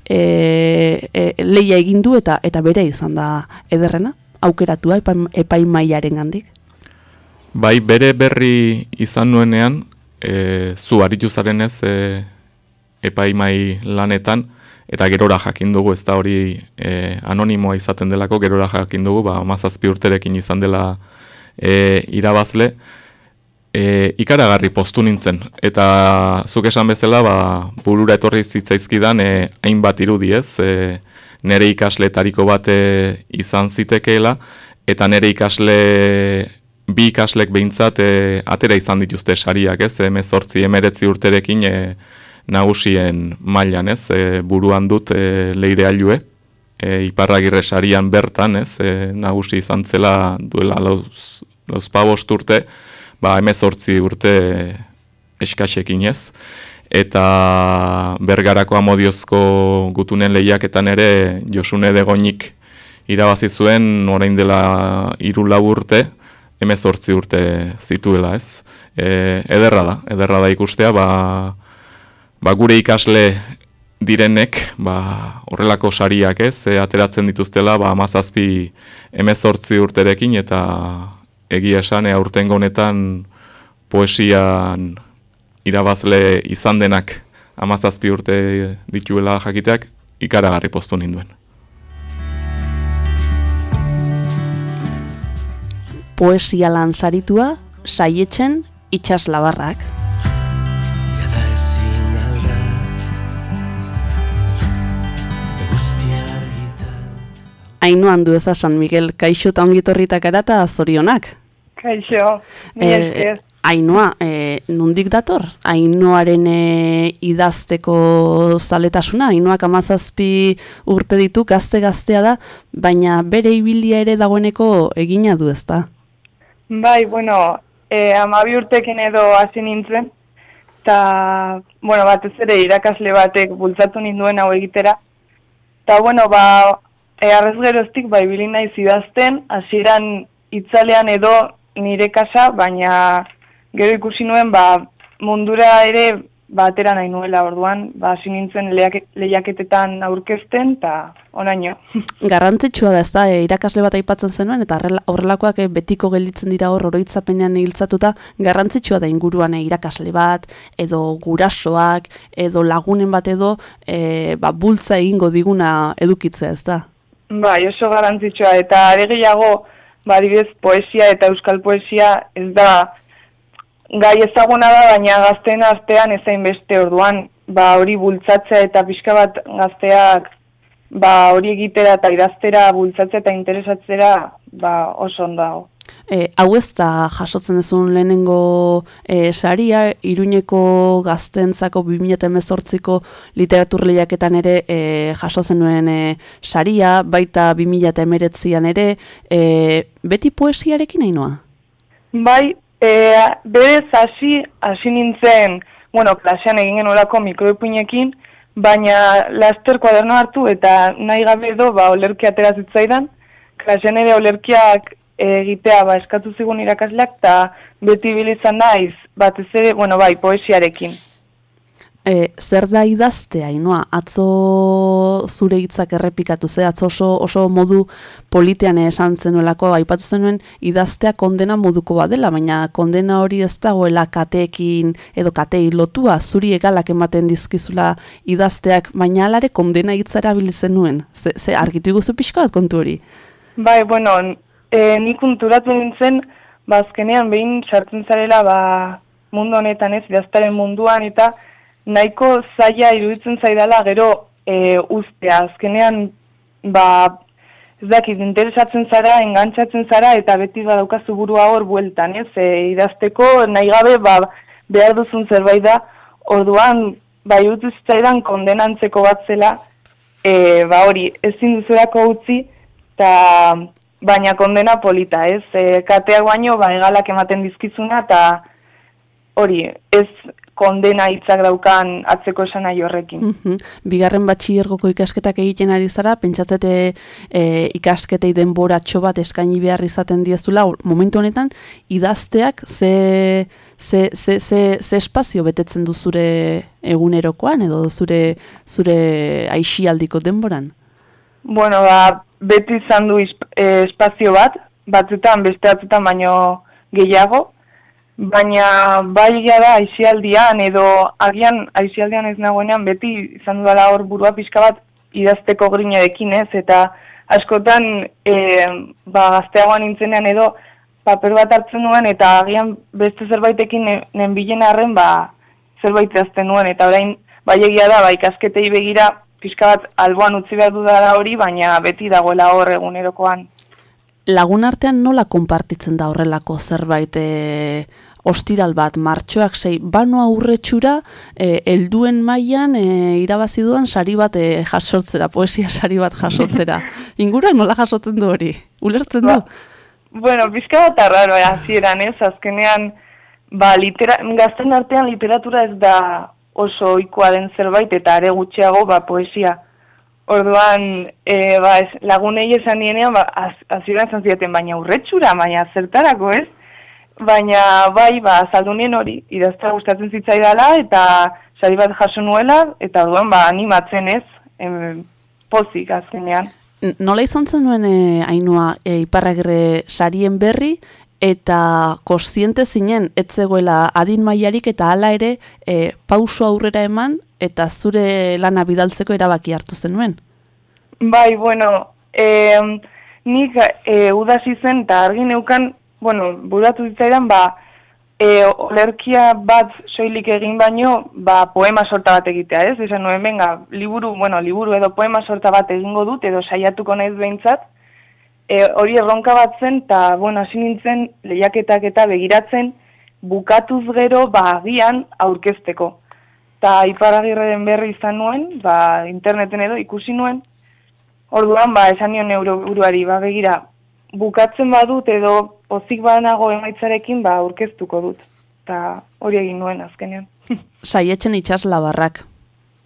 e, e, leia egin du eta eta bere izan da ederrena, aukeratua epai, epaimaiaren gandik. Bai, bere berri izan nuenean, e, zu aritu zaren ez e, epaimai lanetan, eta gerora jakin dugu, ez da hori e, anonimoa izaten delako, gerora jakin dugu, ba, mazazpi urterekin izan dela e, irabazle, e, ikaragarri postu nintzen. Eta zuk esan bezala, ba, burura etorri zitzaizkidan e, hainbat irudi ez, e, nere ikasletariko bat e, izan zitekeela, eta nere ikasle bi ikaslek behintzat e, atera izan dituzte sariak, ez? Emezortzi, emeretzi urterekin e, nagusien mailan, ez? E, buruan dut e, leire alue, e, iparragirre sarian bertan, ez? E, nagusi izan zela duela lauz, lauz pabost urte, ba, emezortzi urte eskasekin, ez? Eta bergarako amodiozko gutunen lehiaketan ere Josune Degoinik irabazi zuen orain dela hiru lau urte, emezortzi urte zituela, ez? E, ederra da, ederra da ikustea, ba, ba gure ikasle direnek, ba, horrelako sariak ez, e, ateratzen dituztela, ba, amazazpi emezortzi urterekin, eta egia esan, ea urtengo honetan poesian irabazle izan denak amazazpi urte dituela jakiteak, ikaragarri postu ninduen. Poesia lan saritua, saietzen itxas labarrak. Hainoan du eza San Miguel, kaixo eta ongitorritak eta zorionak. Kaixo, mi Eh, esker. Ainoa, e, nundik dator? Ainoaren e, idazteko zaletasuna, Ainoak amazazpi urte ditu, gazte-gaztea da, baina bere ibilia ere dagoeneko egina du ezta. Bai, bueno, eh, amabi urtekin edo hasi nintzen, eta, bueno, batez ere irakasle batek bultzatu ninduen hau egitera. Eta, bueno, ba, e, arrez geroztik, ba, ibili naiz idazten, hasieran itzalean edo nire kasa, baina gero ikusi nuen, ba, mundura ere, ba, atera nahi nuela orduan, ba, hasi nintzen lehiak- lehiaketetan aurkezten, eta onaino. Garrantzitsua da ezta, e, irakasle bat aipatzen zenuen, eta horrela- horrelakoak e, betiko gelditzen dira hor oroitzapenean hiltzatuta, garrantzitsua da inguruan e, irakasle bat, edo gurasoak, edo lagunen bat edo, e, ba, bultza egingo diguna edukitzea ezta. Bai, oso garrantzitsua eta are gehiago, ba adibidez, poesia eta euskal poesia ez da gai ezaguna da, baina gazteen artean ezain beste orduan, ba hori bultzatzea eta pixka bat gazteak ba hori egitera eta idaztera bultzatzea eta interesatzera ba oso ondo dago. E, hau ez da jasotzen duzun lehenengo e, saria, Iruñeko gaztentzako 2018ko literatur lehiaketan ere e, jaso zenuen e, saria, baita 2019an ere, e, beti poesiarekin hainoa? Bai, e, berez hasi hasi nintzen, bueno, klasean egin genuelako mikroepuinekin, baina laster kuaderno hartu eta nahi gabe edo ba olerki atera zitzaidan, klasean ere olerkiak egitea ba eskatu zigun irakasleak eta beti bil izan naiz batez ere, bueno, bai, poesiarekin. E, zer da idaztea, inoa? Atzo zure hitzak errepikatu, ze atzo oso, oso modu politean esan zenuelako, aipatu zenuen idaztea kondena moduko bat dela, baina kondena hori ez dagoela kateekin edo katei lotua, zuri egalak ematen dizkizula idazteak, baina alare kondena hitzara zenuen. Ze, ze argitu guzu pixko bat kontu hori? Bai, bueno, e, nik konturatu nintzen, ba, azkenean behin sartzen zarela, ba, mundu honetan ez, idaztaren munduan, eta nahiko zaila iruditzen zaidala gero e, ustea. Azkenean, ba, ez dakit, interesatzen zara, engantzatzen zara, eta beti badaukazu burua hor bueltan, ez? E, idazteko nahi gabe, ba, behar duzun zerbait da, orduan, ba, iruditzen zaidan kondenantzeko bat zela, e, ba, hori, ezin duzurako utzi, eta baina kondena polita, ez? E, kateak baino, ba, egalak ematen dizkizuna, eta hori, ez kondena hitzak daukan atzeko esan nahi horrekin. Mhm. Bigarren batxillergoko ikasketak egiten ari zara, pentsatzete e, ikasketei denboratxo bat eskaini behar izaten diezula, momentu honetan, idazteak ze, ze, ze, ze, ze espazio betetzen du zure egunerokoan, edo zure, zure aixialdiko denboran? Bueno, ba, beti izan du eh, espazio bat, batzutan beste batzutan baino gehiago, baina bai da aizialdian edo agian aizialdian ez nagoenean beti izan dudala hor burua pixka bat idazteko grinarekin ez, eta askotan e, ba, gazteagoan nintzenean edo paper bat hartzen nuen eta agian beste zerbaitekin ne- nenbilen arren ba, zerbait idazten nuen, eta orain bai egia da, ba, ikasketei begira pixka bat alboan utzi behar dudala hori, baina beti dagoela hor egunerokoan. Lagun artean nola konpartitzen da horrelako zerbait e, ostiral bat, martxoak sei, bano aurretxura, e, helduen mailan e, irabazi dudan sari bat e, jasotzera, poesia sari bat jasotzera. Inguruak nola jasotzen du hori? Ulertzen du? Ba, Bueno, pixka bat arraro, eh, hasieran ez, azkenean, ba, litera, gazten artean literatura ez da oso ohikoa den zerbait, eta are gutxiago, ba, poesia. Orduan, e, ba, ez, lagunei esan nienean, ba, az, zieten, baina urretxura, baina zertarako ez? Baina, bai, ba, zaldunien hori, idaztea gustatzen zitzaidala, eta sari bat jaso nuela, eta orduan, ba, animatzen ez, em, pozik azkenean. Nola izan zenuen e, ainua e, iparragirre sarien berri, eta kontziente zinen etzegoela adin mailarik eta hala ere e, pauso aurrera eman eta zure lana bidaltzeko erabaki hartu zenuen. Bai, bueno, eh, nik eh, udasi zen eta argi neukan, bueno, budatu zitzaidan, ba, eh, olerkia bat soilik egin baino, ba, poema sorta bat egitea, ez? Esan nuen, benga, liburu, bueno, liburu edo poema sorta bat egingo dut, edo saiatuko naiz behintzat, e, hori erronka bat zen, eta, bueno, hasi nintzen lehiaketak eta begiratzen, bukatuz gero, ba, agian aurkezteko. Eta iparagirren berri izan nuen, ba, interneten edo ikusi nuen, Orduan, ba, esan nion neuroburuari, ba, begira, bukatzen badut edo pozik banago emaitzarekin, ba, aurkeztuko dut. Eta hori egin nuen azkenean. Saietzen itxas labarrak.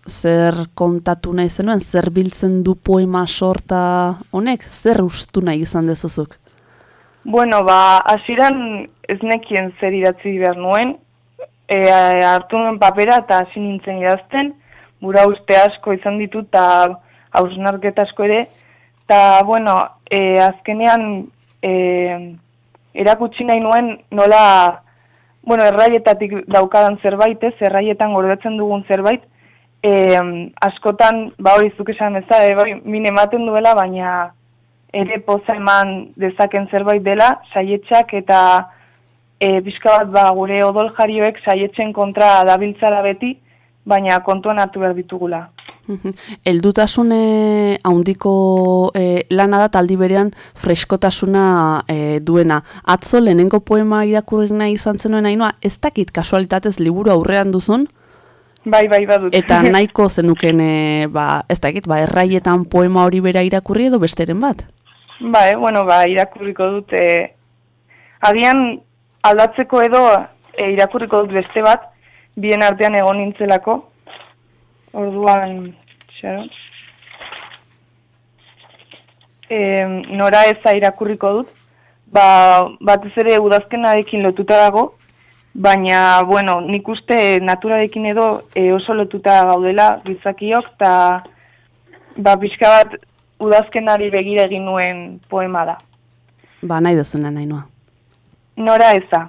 Zer kontatu nahi zenuen, zer biltzen du poema sorta honek, zer ustu nahi izan dezuzuk? bueno, ba, hasiran ez nekien zer idatzi behar nuen, e, hartu nuen papera eta hasi nintzen idazten, bura uste asko izan ditut eta hausnarketa asko ere, eta, bueno, e, azkenean e, erakutsi nahi nuen nola, bueno, erraietatik daukadan zerbait, ez, erraietan gordetzen dugun zerbait, e, askotan, ba hori zuk esan ez da, e, bai, min ematen duela, baina ere poza eman dezaken zerbait dela, saietxak eta e, pixka bat ba, gure odol jarioek saietzen kontra dabiltzara beti, baina kontuan hartu behar ditugula. Eldutasune haundiko e, lana da taldi berean freskotasuna e, duena. Atzo lehenengo poema irakurri nahi izan zenuen hainoa, ez dakit kasualitatez liburu aurrean duzun, Bai, bai, badut. eta nahiko zenuken, e, ba, ez dakit, ba, erraietan poema hori bera irakurri edo besteren bat. Ba, eh, bueno, ba, irakurriko dut, e, agian aldatzeko edo e, irakurriko dut beste bat, bien artean egon nintzelako, orduan, xero, e, nora eza irakurriko dut, ba, batez ere udazkenarekin lotuta dago, baina, bueno, nik uste naturarekin edo e, oso lotuta gaudela gizakiok, eta ba, pixka bat udazkenari begira egin nuen poema da. Ba, nahi duzuna nahi noa. Nora eza,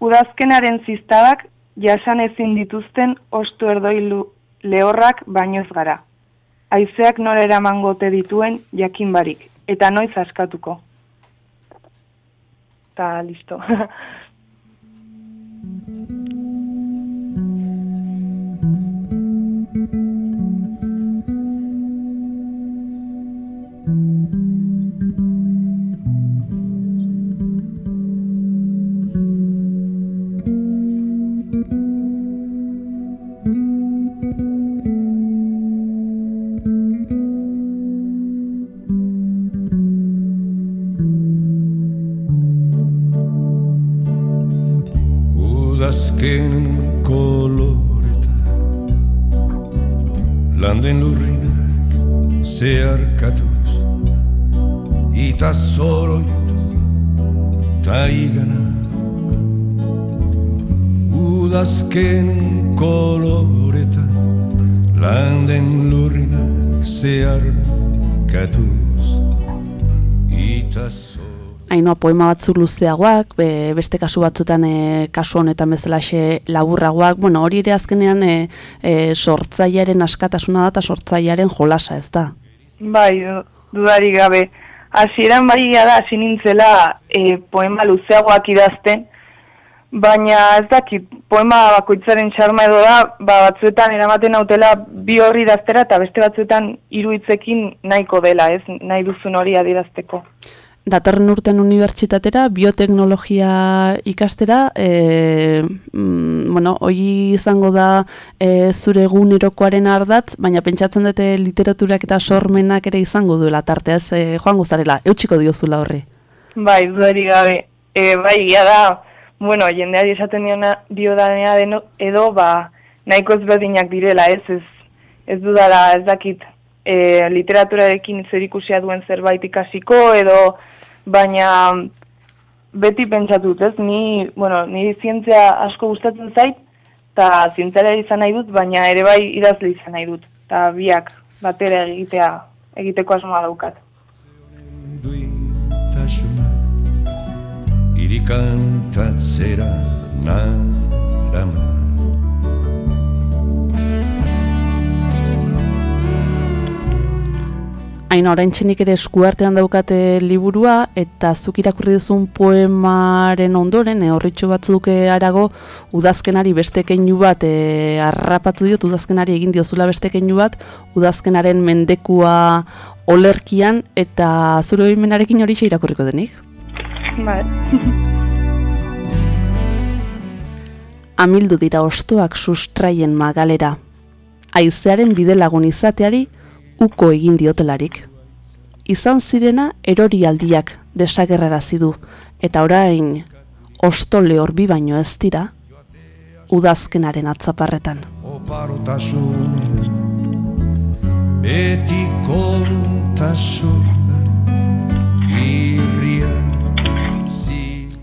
udazkenaren ziztabak jasan ezin dituzten ostu erdoi lu- lehorrak baino ez gara. Haizeak nora eramangote dituen jakin barik, eta noiz askatuko. Ta listo. Mm-hmm. Udazken koloreta Landen lurrinak zeharkatuz Ita zoroitu ta iganak Udazken koloreta Landen lurrinak zeharkatuz Ita zoroitu Ainoa poema batzu luzeagoak, be, beste kasu batzutan e, kasu honetan bezalaxe laburragoak, bueno, hori ere azkenean e, e, sortzailearen askatasuna da eta sortzailearen jolasa, ez da? Bai, du- dudarik gabe. Hasieran bai da hasi nintzela e, poema luzeagoak idazten, baina ez dakit, poema bakoitzaren txarma edo da, ba, batzuetan eramaten nautela bi horri idaztera eta beste batzuetan hiru hitzekin nahiko dela, ez nahi duzun hori adierazteko. Datorren urten unibertsitatera, bioteknologia ikastera, e, mm, bueno, hoi izango da e, zure egunerokoaren ardatz, baina pentsatzen dute literaturak eta sormenak ere izango duela tartea, ez e, joan guztarela, eutxiko diozula horri. Bai, dudarik gabe. E, bai, ia da, bueno, jendeari esaten diona, dio danea deno, edo, ba, nahiko ezberdinak direla, ez, ez, ez dudala, ez dakit, e, literaturarekin zerikusia duen zerbait ikasiko, edo, baina beti pentsatut, ez, ni, bueno, ni zientzia asko gustatzen zait, eta zientzialea izan nahi dut, baina ere bai idazle izan nahi dut, eta biak batera egitea, egiteko asmoa daukat. irikantatzera narama Haina orain txenik ere eskuartean daukate liburua, eta zuk irakurri duzun poemaren ondoren, e, horritxo batzuk e, arago, udazkenari beste keinu bat e, harrapatu diot, udazkenari egin diozula beste keinu bat, udazkenaren mendekua olerkian, eta zure oimenarekin hori irakurriko denik. Bai. Amildu dira ostoak sustraien magalera. Aizearen bide lagun izateari uko egin diotelarik. Izan zirena erori aldiak desagerrarazi du eta orain ostole horbi baino ez dira udazkenaren atzaparretan. oparotasune beti kontasunaren irria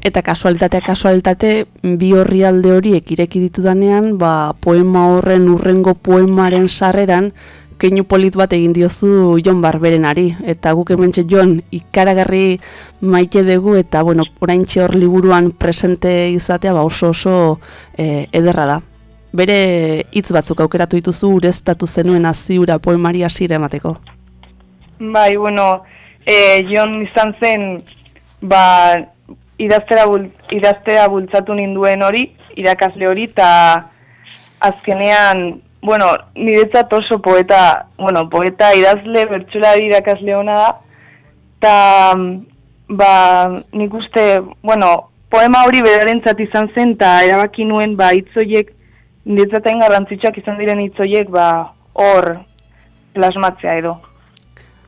Eta kasualitatea kasualitate bi horrialde horiek ireki ditudanean, ba, poema horren urrengo poemaren sarreran keinu polit bat egin diozu Jon Barberenari. Eta guk hementxe Jon ikaragarri maite dugu eta bueno, oraintxe hor liburuan presente izatea ba oso oso e, ederra da. Bere hitz batzuk aukeratu dituzu ureztatu zenuen aziura poemari hasiera emateko. Bai, bueno, e, Jon izan zen, ba, idaztera, bul, idaztera bultzatu ninduen hori, irakasle hori, eta azkenean, bueno, niretzat oso poeta, bueno, poeta idazle, bertsolari irakasle hona da, eta, ba, nik uste, bueno, poema hori berarentzat izan zen, eta erabaki nuen, ba, hitzoiek, niretzaten garrantzitsuak izan diren hitzoiek, ba, hor, plasmatzea edo.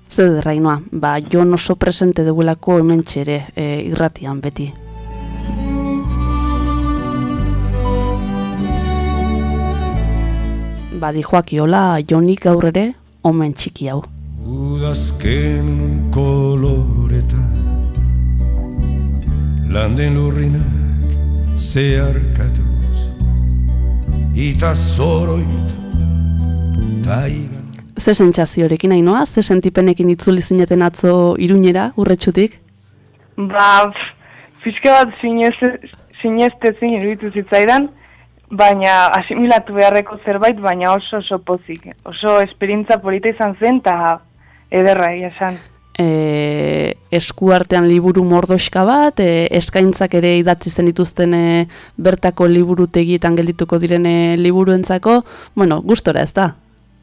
Zer derrainoa, ba, Jon oso presente dugulako hemen txere e, irratian beti. Ba, dijoakiola Jonik gaur ere omen txiki hau. Udazken koloreta Landen lurrinak zeharkatuz Ita zoroit taigan Ze sentsaziorekin ainoa, ze sentipenekin itzuli zineten atzo iruñera, urretxutik? Ba, pixka bat sineste, sinestezin iruditu zitzaidan, baina asimilatu beharreko zerbait, baina oso oso pozik. Oso esperintza polita izan zen, eta ederra egia esan. e, eskuartean liburu mordoxka bat, e, eskaintzak ere idatzi zen dituzten e, bertako liburutegietan geldituko direne liburuentzako, bueno, gustora ez da.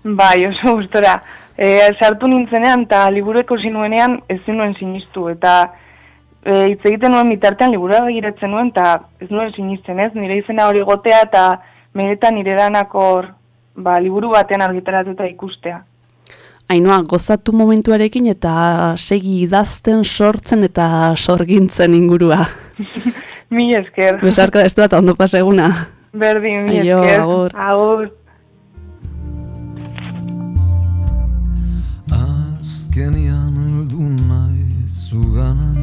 Bai, oso gustora. E, sartu nintzenean eta liburueko zinuenean ez nuen sinistu. Eta e, hitz egiten nuen bitartean liburua begiratzen nuen eta ez nuen sinisten ez. Nire izena hori gotea eta meretan nire danakor ba, liburu batean argitaratuta ikustea. Ainoa, gozatu momentuarekin eta segi idazten, sortzen eta sorgintzen ingurua. Mi esker. Besarka ez eta ondo paseguna. Berdin, mi Aio, esker. agur. Agur. Azkenian heldu naiz zuganaino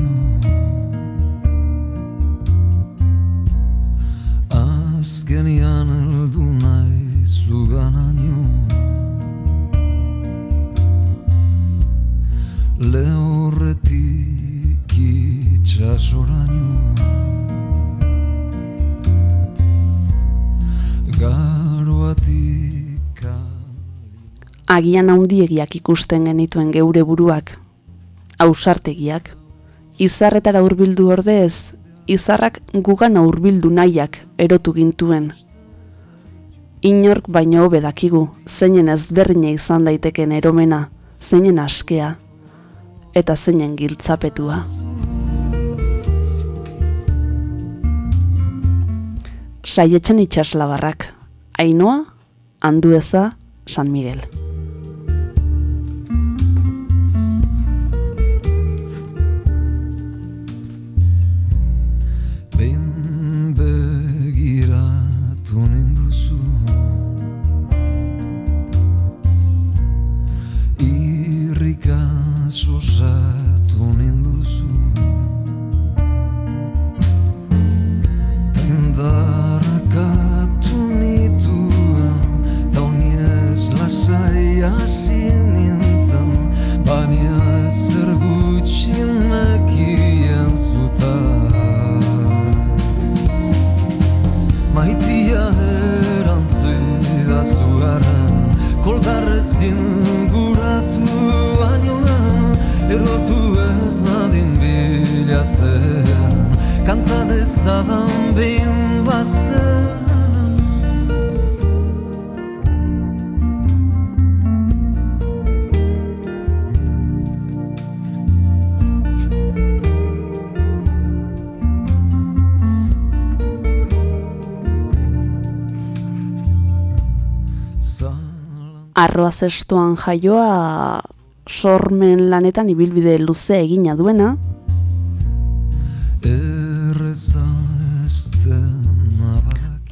Azkenian heldu naiz zuganaino Lehorretik itxasoraino Garoatik Agian haundiegiak ikusten genituen geure buruak, ausartegiak, izarretara hurbildu ordez, izarrak gugan hurbildu nahiak erotu gintuen. Inork baino hobe zeinen ezberdina izan daiteken eromena, zeinen askea, eta zeinen giltzapetua. Saietzen itxaslabarrak, Ainoa, Andueza, San Miguel. Zer gutxi nekien zutaz Maitia erantzida zuaren Koldarrezin guratu bainoan Erotu ez nadin bilatzen. Kanta dezadan behin bazen arroa zestoan jaioa sormen lanetan ibilbide luze egina duena,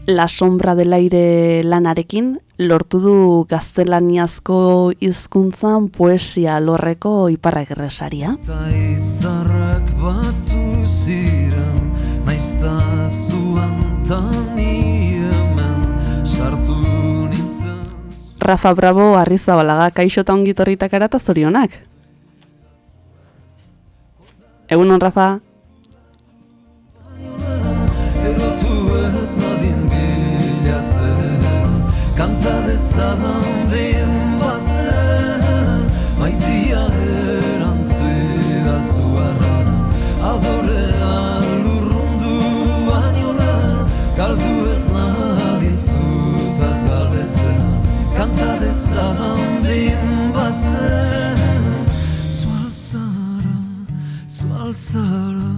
La sombra del aire lanarekin lortu du gaztelaniazko hizkuntzan poesia lorreko iparragirresaria. Eta izarrak batu ziren tani hemen Sartu Rafa Bravo Arrizabalaga kaixo eta ongi torritak eta zorionak. Rafa? Ez nadin bilatzen Kanta dezadan behin bazen Maitia erantzida zuarra Adorean Kanta dezadan behin bazen Zu alzara,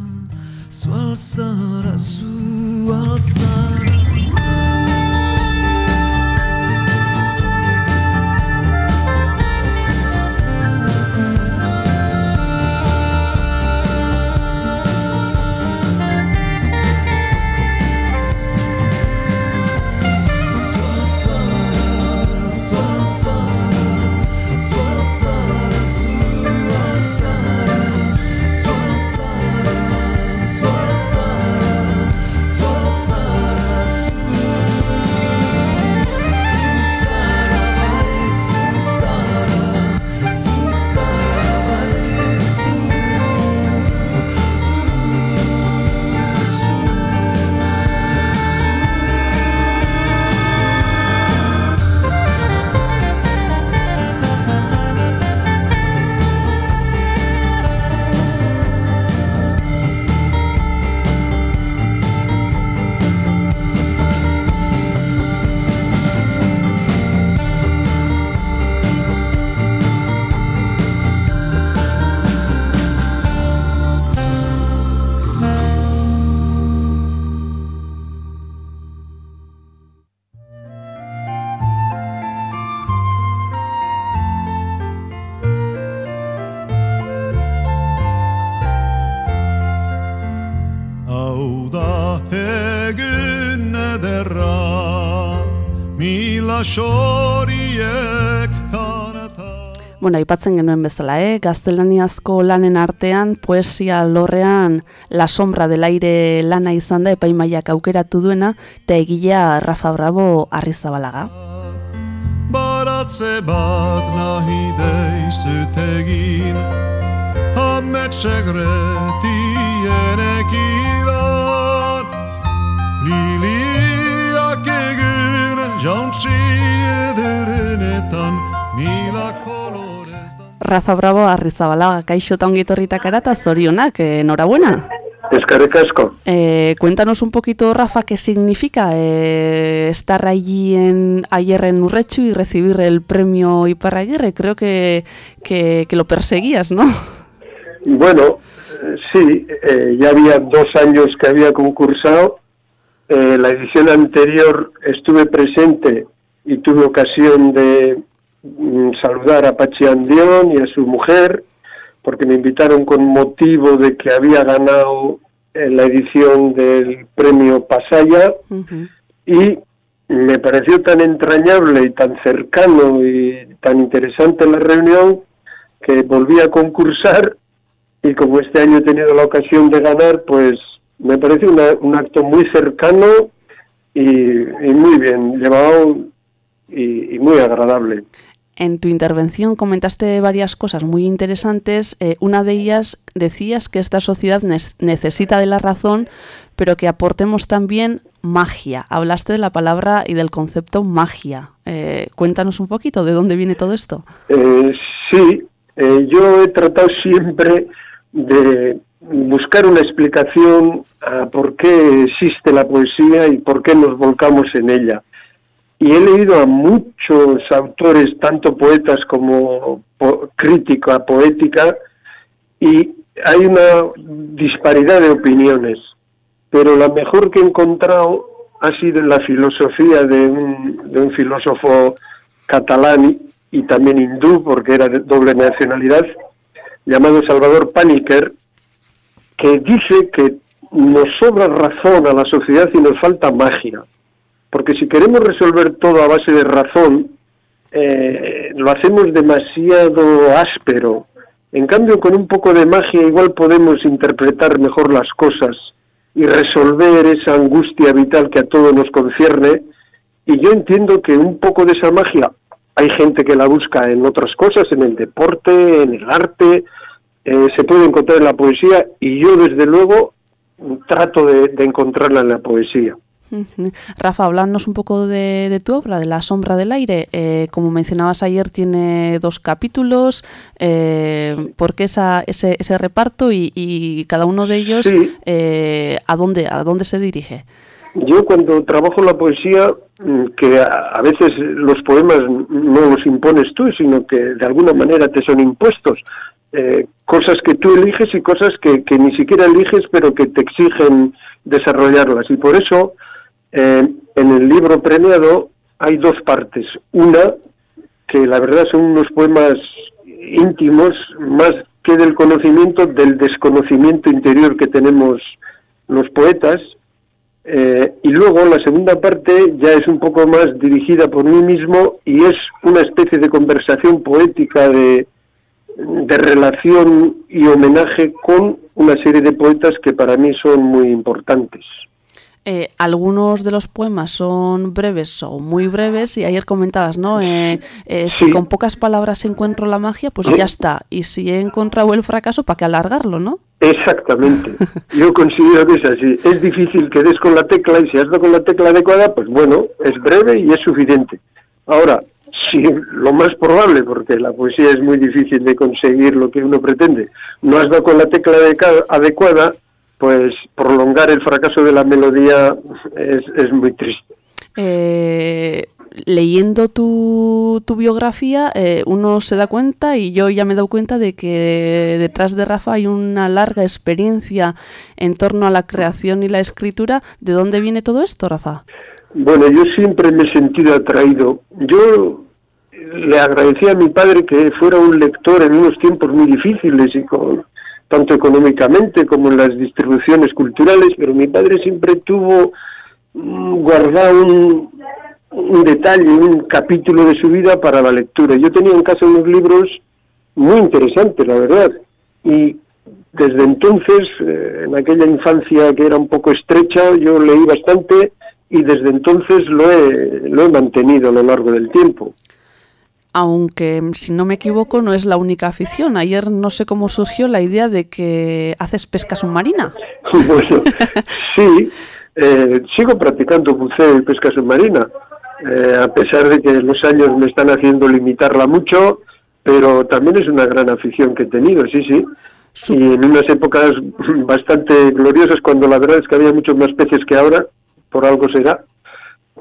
basoriek kanata Bueno, aipatzen genuen bezala, eh? gaztelaniazko lanen artean, poesia lorrean La Sombra del Aire lana izan da epaimaiak aukeratu duena, eta egilea Rafa Bravo arrizabalaga. Baratze bat nahi deizut egin Ametsek retienek ilan Liliak Rafa Bravo arrizabalaga, kaixo eta ongitorritak eta zorionak, eh, enhorabuena. Eskerrik asko. Eh, cuéntanos un poquito, Rafa, qué significa eh, estar allí en ayer en Urrechu y recibir el premio Iparraguirre. Creo que, que, que lo perseguías, ¿no? Bueno, eh, sí, eh, ya había dos años que había concursado. Eh, la edición anterior estuve presente y tuve ocasión de mm, saludar a Pachi Andión y a su mujer, porque me invitaron con motivo de que había ganado eh, la edición del premio Pasaya. Y me pareció tan entrañable y tan cercano y tan interesante la reunión que volví a concursar y como este año he tenido la ocasión de ganar, pues me parece una- un acto muy cercano y, y muy bien llevado y, y muy agradable. En tu intervención comentaste varias cosas muy interesantes. Eh, una de ellas decías que esta sociedad necesita de la razón, pero que aportemos también magia. Hablaste de la palabra y del concepto magia. Eh, cuéntanos un poquito de dónde viene todo esto. Eh, sí, yo he tratado siempre de buscar una explicación a por qué existe la poesía y por qué nos volcamos en ella. Y he leído a muchos autores, tanto poetas como po- crítica poética, y hay una disparidad de opiniones, pero la mejor que he encontrado ha sido la filosofía de un, de un filósofo catalán y también hindú, porque era de doble nacionalidad, llamado Salvador Paniker, que dice que nos sobra razón a la sociedad y nos falta magia. Porque si queremos resolver todo a base de razón, eh, lo hacemos demasiado áspero. En cambio, con un poco de magia igual podemos interpretar mejor las cosas y resolver esa angustia vital que a todos nos concierne. Y yo entiendo que un poco de esa magia hay gente que la busca en otras cosas, en el deporte, en el arte, eh, se puede encontrar en la poesía y yo desde luego trato de, de encontrarla en la poesía. Rafa, hablarnos un poco de, de tu obra, de La Sombra del Aire. Eh, como mencionabas ayer, tiene dos capítulos. Eh, ¿Por qué esa, ese, ese reparto y, y cada uno de ellos Sí. eh, a, dónde, a dónde se dirige? Yo cuando trabajo la poesía, mm, que a, a veces los poemas no los impones tú, sino que de alguna manera te son impuestos, eh, cosas que tú eliges y cosas que, que ni siquiera eliges, pero que te exigen desarrollarlas. Y por eso, eh, en el libro premiado hay dos partes. Una, que la verdad son unos poemas íntimos, más que del conocimiento, del desconocimiento interior que tenemos los poetas, eh, y luego la segunda parte ya es un poco más dirigida por mí mismo y es una especie de conversación poética de, de relación y homenaje con una serie de poetas que para mí son muy importantes. Eh, algunos de los poemas son breves o muy breves y ayer comentabas, ¿no? Eh, eh, Si con pocas palabras encuentro la magia, pues ya está. Y si he encontrado el fracaso, ¿para qué alargarlo, no? Exactamente. Yo considero que es así. Es difícil que des con la tecla y si has dado con la tecla adecuada, pues bueno, es breve y es suficiente. Ahora, si lo más probable, porque la poesía es muy difícil de conseguir lo que uno pretende, no has dado con la tecla adecuada, pues prolongar el fracaso de la melodía es, es muy triste. Eh, leyendo tu, tu biografía, eh, uno se da cuenta, y yo ya me he dado cuenta, de que detrás de Rafa hay una larga experiencia en torno a la creación y la escritura. ¿De dónde viene todo esto, Rafa? Bueno, yo siempre me he sentido atraído. Yo le agradecí a mi padre que fuera un lector en unos tiempos muy difíciles y con tanto económicamente como en las distribuciones culturales, pero mi padre siempre tuvo mm, guardado un, un detalle, un capítulo de su vida para la lectura. Yo tenía en casa unos libros muy interesantes, la verdad, y desde entonces, eh, en aquella infancia que era un poco estrecha, yo leí bastante y desde entonces lo he, lo he mantenido a lo largo del tiempo. Aunque, si no me equivoco, no es la única afición. Ayer no sé cómo surgió la idea de que haces pesca submarina. Bueno, sí, eh, sigo practicando buceo y pesca submarina, eh, a pesar de que los años me están haciendo limitarla mucho, pero también es una gran afición que he tenido, sí, sí. Y en unas épocas bastante gloriosas, cuando la verdad es que había muchos más peces que ahora, por algo será,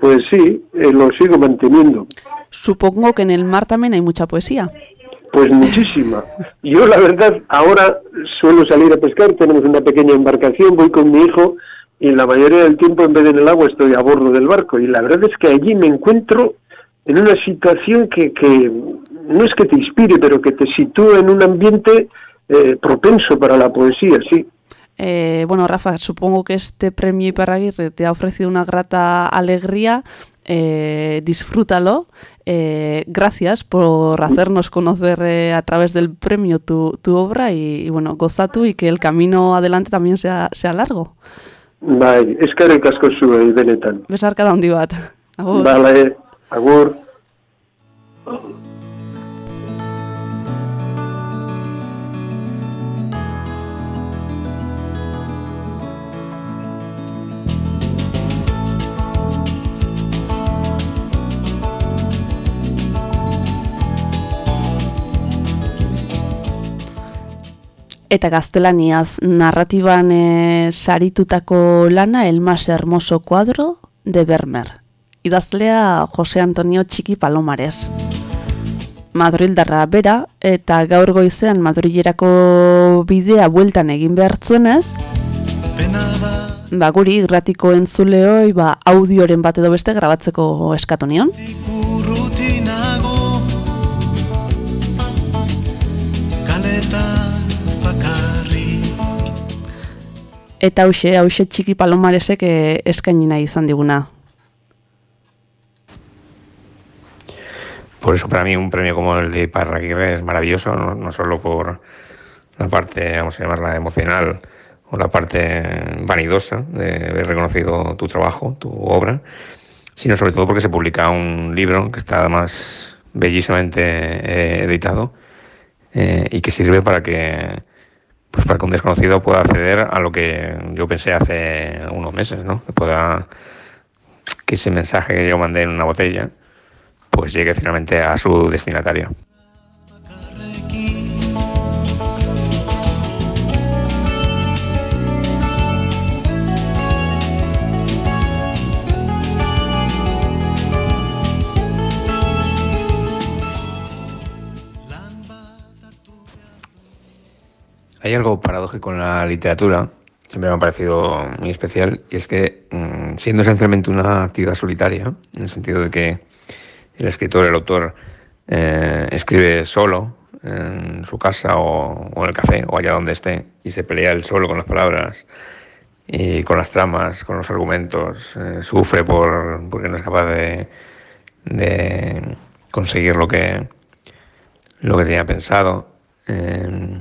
pues sí, eh, lo sigo manteniendo. Supongo que en el mar también hay mucha poesía. Pues muchísima. Yo la verdad ahora suelo salir a pescar, tenemos una pequeña embarcación, voy con mi hijo y la mayoría del tiempo en vez de en el agua estoy a bordo del barco y la verdad es que allí me encuentro en una situación que, que no es que te inspire, pero que te sitúa en un ambiente eh, propenso para la poesía, sí. Eh, bueno, Rafa, supongo que este premio Iparraguirre te ha ofrecido una grata alegría. Eh, disfrútalo. Eh, gracias por hacernos conocer eh, a través del premio tu, tu obra y, y, bueno, goza tú y que el camino adelante también sea, sea largo. Bai, eskerrik asko zuei benetan. Besarka da handi bat. Agur. Bale, agur. Eta gaztelaniaz narratiban e, saritutako lana El más hermoso cuadro de Bermer. Idazlea Jose Antonio Txiki Palomares. Madrildarra bera eta gaur goizean Madrilerako bidea bueltan egin behar zuenez, ba guri irratiko entzuleoi ba audioren bat edo beste grabatzeko eskatu nion. Eta hause, hause txiki palomaresek eskaini nahi izan diguna. Por eso para mí un premio como el de Parraguirre es maravilloso, no, no solo por la parte, vamos a llamarla emocional, o la parte vanidosa de haber reconocido tu trabajo, tu obra, sino sobre todo porque se publica un libro que está además bellísimamente eh, editado eh, y que sirve para que pues para que un desconocido pueda acceder a lo que yo pensé hace unos meses, ¿no? Que pueda que ese mensaje que yo mandé en una botella pues llegue finalmente a su destinatario. Hay algo paradójico en la literatura, siempre me ha parecido muy especial, y es que mm, siendo esencialmente una actividad solitaria, en el sentido de que el escritor, el autor, eh, escribe solo en su casa o, en el café o allá donde esté y se pelea él solo con las palabras y con las tramas, con los argumentos, eh, sufre por porque no es capaz de, de conseguir lo que lo que tenía pensado. eh,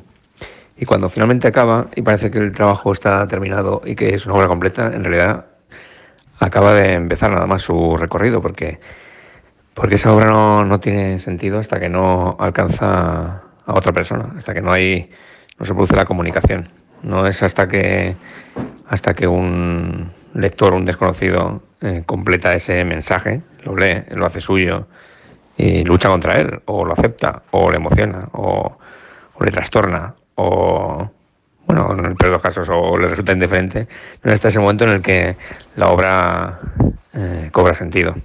y cuando finalmente acaba y parece que el trabajo está terminado y que es una obra completa, en realidad acaba de empezar nada más su recorrido, porque, porque esa obra no, no tiene sentido hasta que no alcanza a otra persona, hasta que no hay, no se produce la comunicación. No es hasta que hasta que un lector, un desconocido, eh, completa ese mensaje, lo lee, lo hace suyo y lucha contra él, o lo acepta, o le emociona, o, o le trastorna, o bueno, en el peor de los casos, o le resulta indiferente, no está ese momento en el que la obra eh, cobra sentido.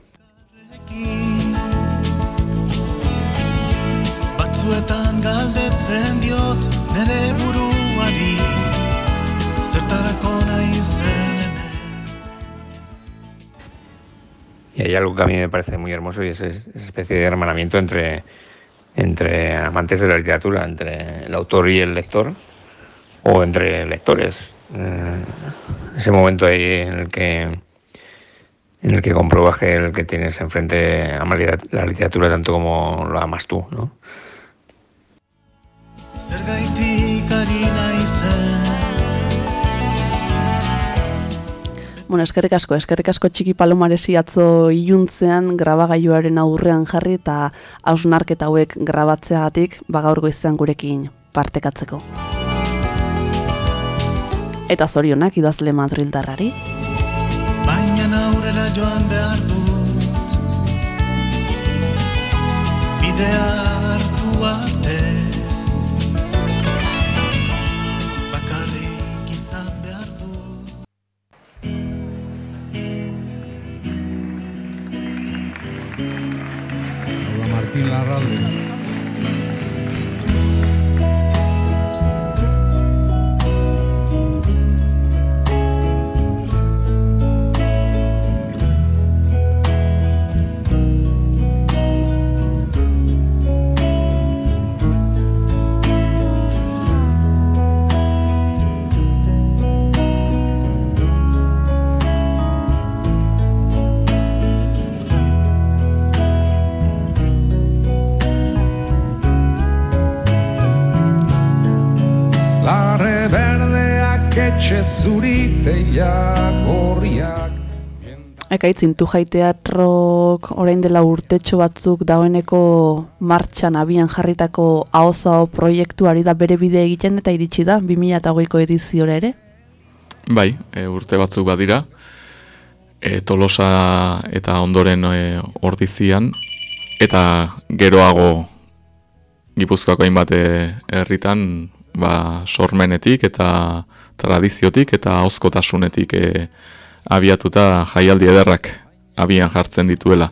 Y hay algo que a mí me parece muy hermoso y es- esa especie de hermanamiento entre, entre amantes de la literatura, entre el autor y el lector, o entre lectores. Eh, ese momento ahí en el que en el que compruebas que el que tienes enfrente ama la literatura tanto como lo amas tú, ¿no? Bueno, eskerrik asko, eskerrik asko txiki palomaresi atzo iluntzean grabagailuaren aurrean jarri eta hausnarketa hauek grabatzeagatik bagaur goizean gurekin partekatzeko. Eta zorionak idazle Madrildarrari. Baina aurrera joan behar dut Bidea hartu Ekaitz Intujai Teatrok orain dela urtetxo batzuk dagoeneko martxan abian jarritako ahozao proiektuari da bere bide egiten eta iritsi da 2008ko ediziora ere. Bai, e, urte batzuk badira, e, tolosa eta ondoren e, ordizian, eta geroago Gipuzkoako hainbat e, herritan ba, sormenetik eta tradiziotik eta hozkotasunetik e, abiatuta jaialdi ederrak abian jartzen dituela.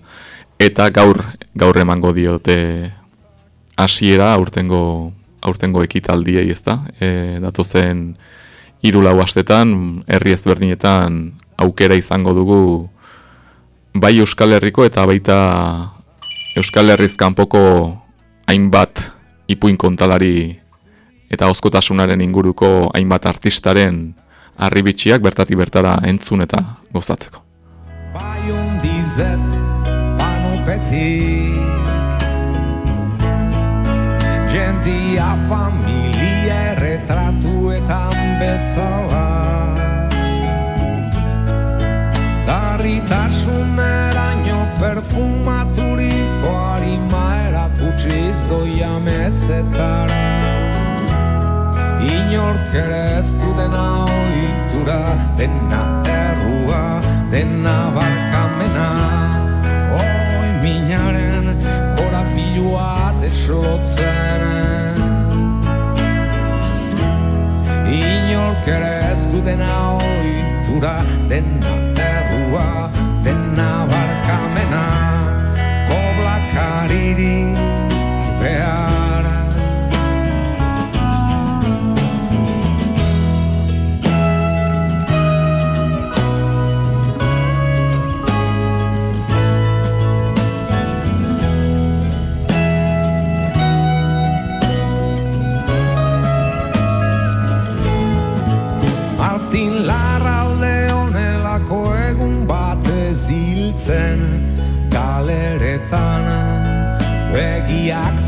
Eta gaur gaur emango diote hasiera aurtengo aurtengo ekitaldiei, ezta? E, datozen hiru lau astetan herri ezberdinetan aukera izango dugu bai Euskal Herriko eta baita Euskal Herriz kanpoko hainbat ipuin kontalari eta oskotasunaren inguruko hainbat artistaren arribitxiak bertatik bertara entzun eta gozatzeko. Bai ondizet panopetik. Jendia familia erretratuetan bezala. Darritasuneraino perfumaturiko harima erakutsiz doia mezetara. Inork ere ez du dena oitura, dena errua, dena barkamena. Oi minaren korapilua deslotzen. Inork ere ez du dena oitura, dena errua,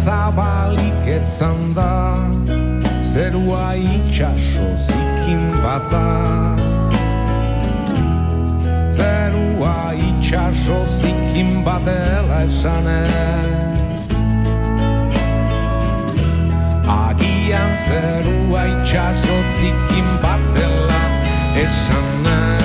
zabalik etzan da zerua itxaso zikin bata zerua itxaso zikin batela esanez Agian zerua itxaso zikin batela esanez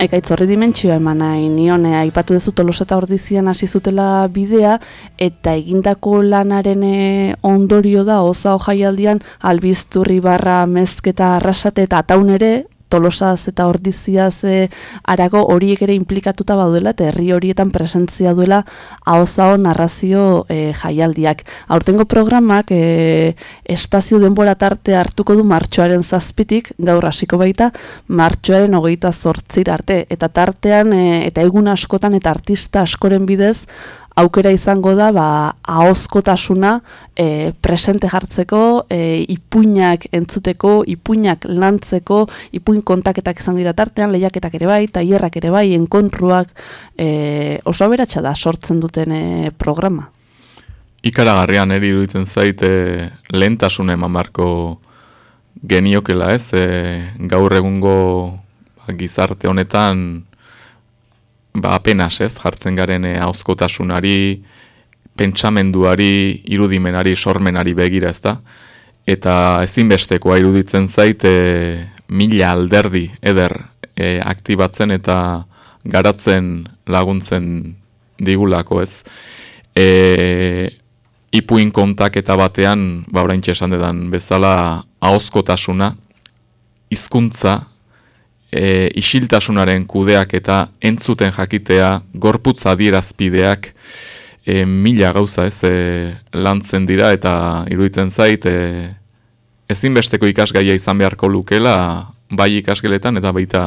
Ekaitz horri dimentsioa eman nahi nion, eh, aipatu duzu tolosa eta ordizian hasi zutela bidea, eta egindako lanaren eh, ondorio da, oza jaialdian albizturri barra mezketa arrasate eta ataun ere, tolosaz eta ordiziaz e, arago horiek ere implikatuta baduela eta herri horietan presentzia duela ahozao narrazio e, jaialdiak. Aurtengo programak e, espazio denbora tarte hartuko du martxoaren zazpitik, gaur hasiko baita, martxoaren hogeita zortzir arte, eta tartean e, eta egun askotan eta artista askoren bidez, aukera izango da ba ahozkotasuna e, presente jartzeko, e, ipuinak entzuteko, ipuinak lantzeko, ipuin kontaketak izango dira tartean, lehiaketak ere bai, tailerrak ere bai, enkontruak e, oso aberatsa da sortzen duten e, programa. Ikaragarrian eri iruditzen zait e, lehentasune mamarko geniokela ez, e, gaur egungo ba, gizarte honetan ba, apenas ez, jartzen garen e, hauzkotasunari, pentsamenduari, irudimenari, sormenari begira ez da. Eta ezinbestekoa iruditzen zait e, mila alderdi eder e, aktibatzen eta garatzen laguntzen digulako ez. E, ipuin kontak eta batean, ba orain esan dedan bezala, hauzkotasuna, hizkuntza e, isiltasunaren kudeak eta entzuten jakitea, gorputz adierazpideak, e, mila gauza ez e, lantzen dira eta iruditzen zait e, ezinbesteko ikasgaia izan beharko lukela bai ikasgeletan eta baita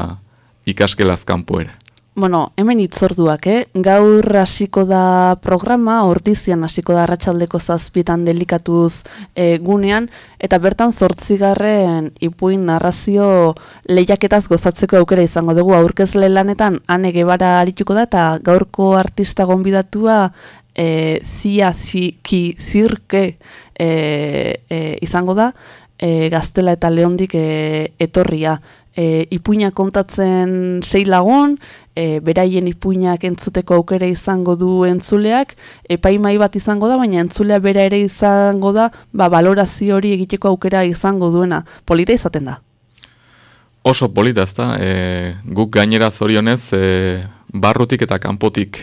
ikasgelaz kanpo ere. Bueno, hemen itzorduak, eh? Gaur hasiko da programa, ordizian hasiko da arratsaldeko zazpietan delikatuz e, gunean, eta bertan zortzigarren ipuin narrazio lehiaketaz gozatzeko aukera izango dugu aurkezle lanetan ane gebara arituko da, eta gaurko artista gonbidatua e, zia ki zirke e, e, izango da, e, gaztela eta leondik e, etorria. E, ipuina kontatzen sei lagun, e, beraien ipuinak entzuteko aukera izango du entzuleak, epaimai bat izango da, baina entzulea bera ere izango da, ba, balorazio hori egiteko aukera izango duena. Polita izaten da? Oso polita ez da, e, guk gainera zorionez, e, barrutik eta kanpotik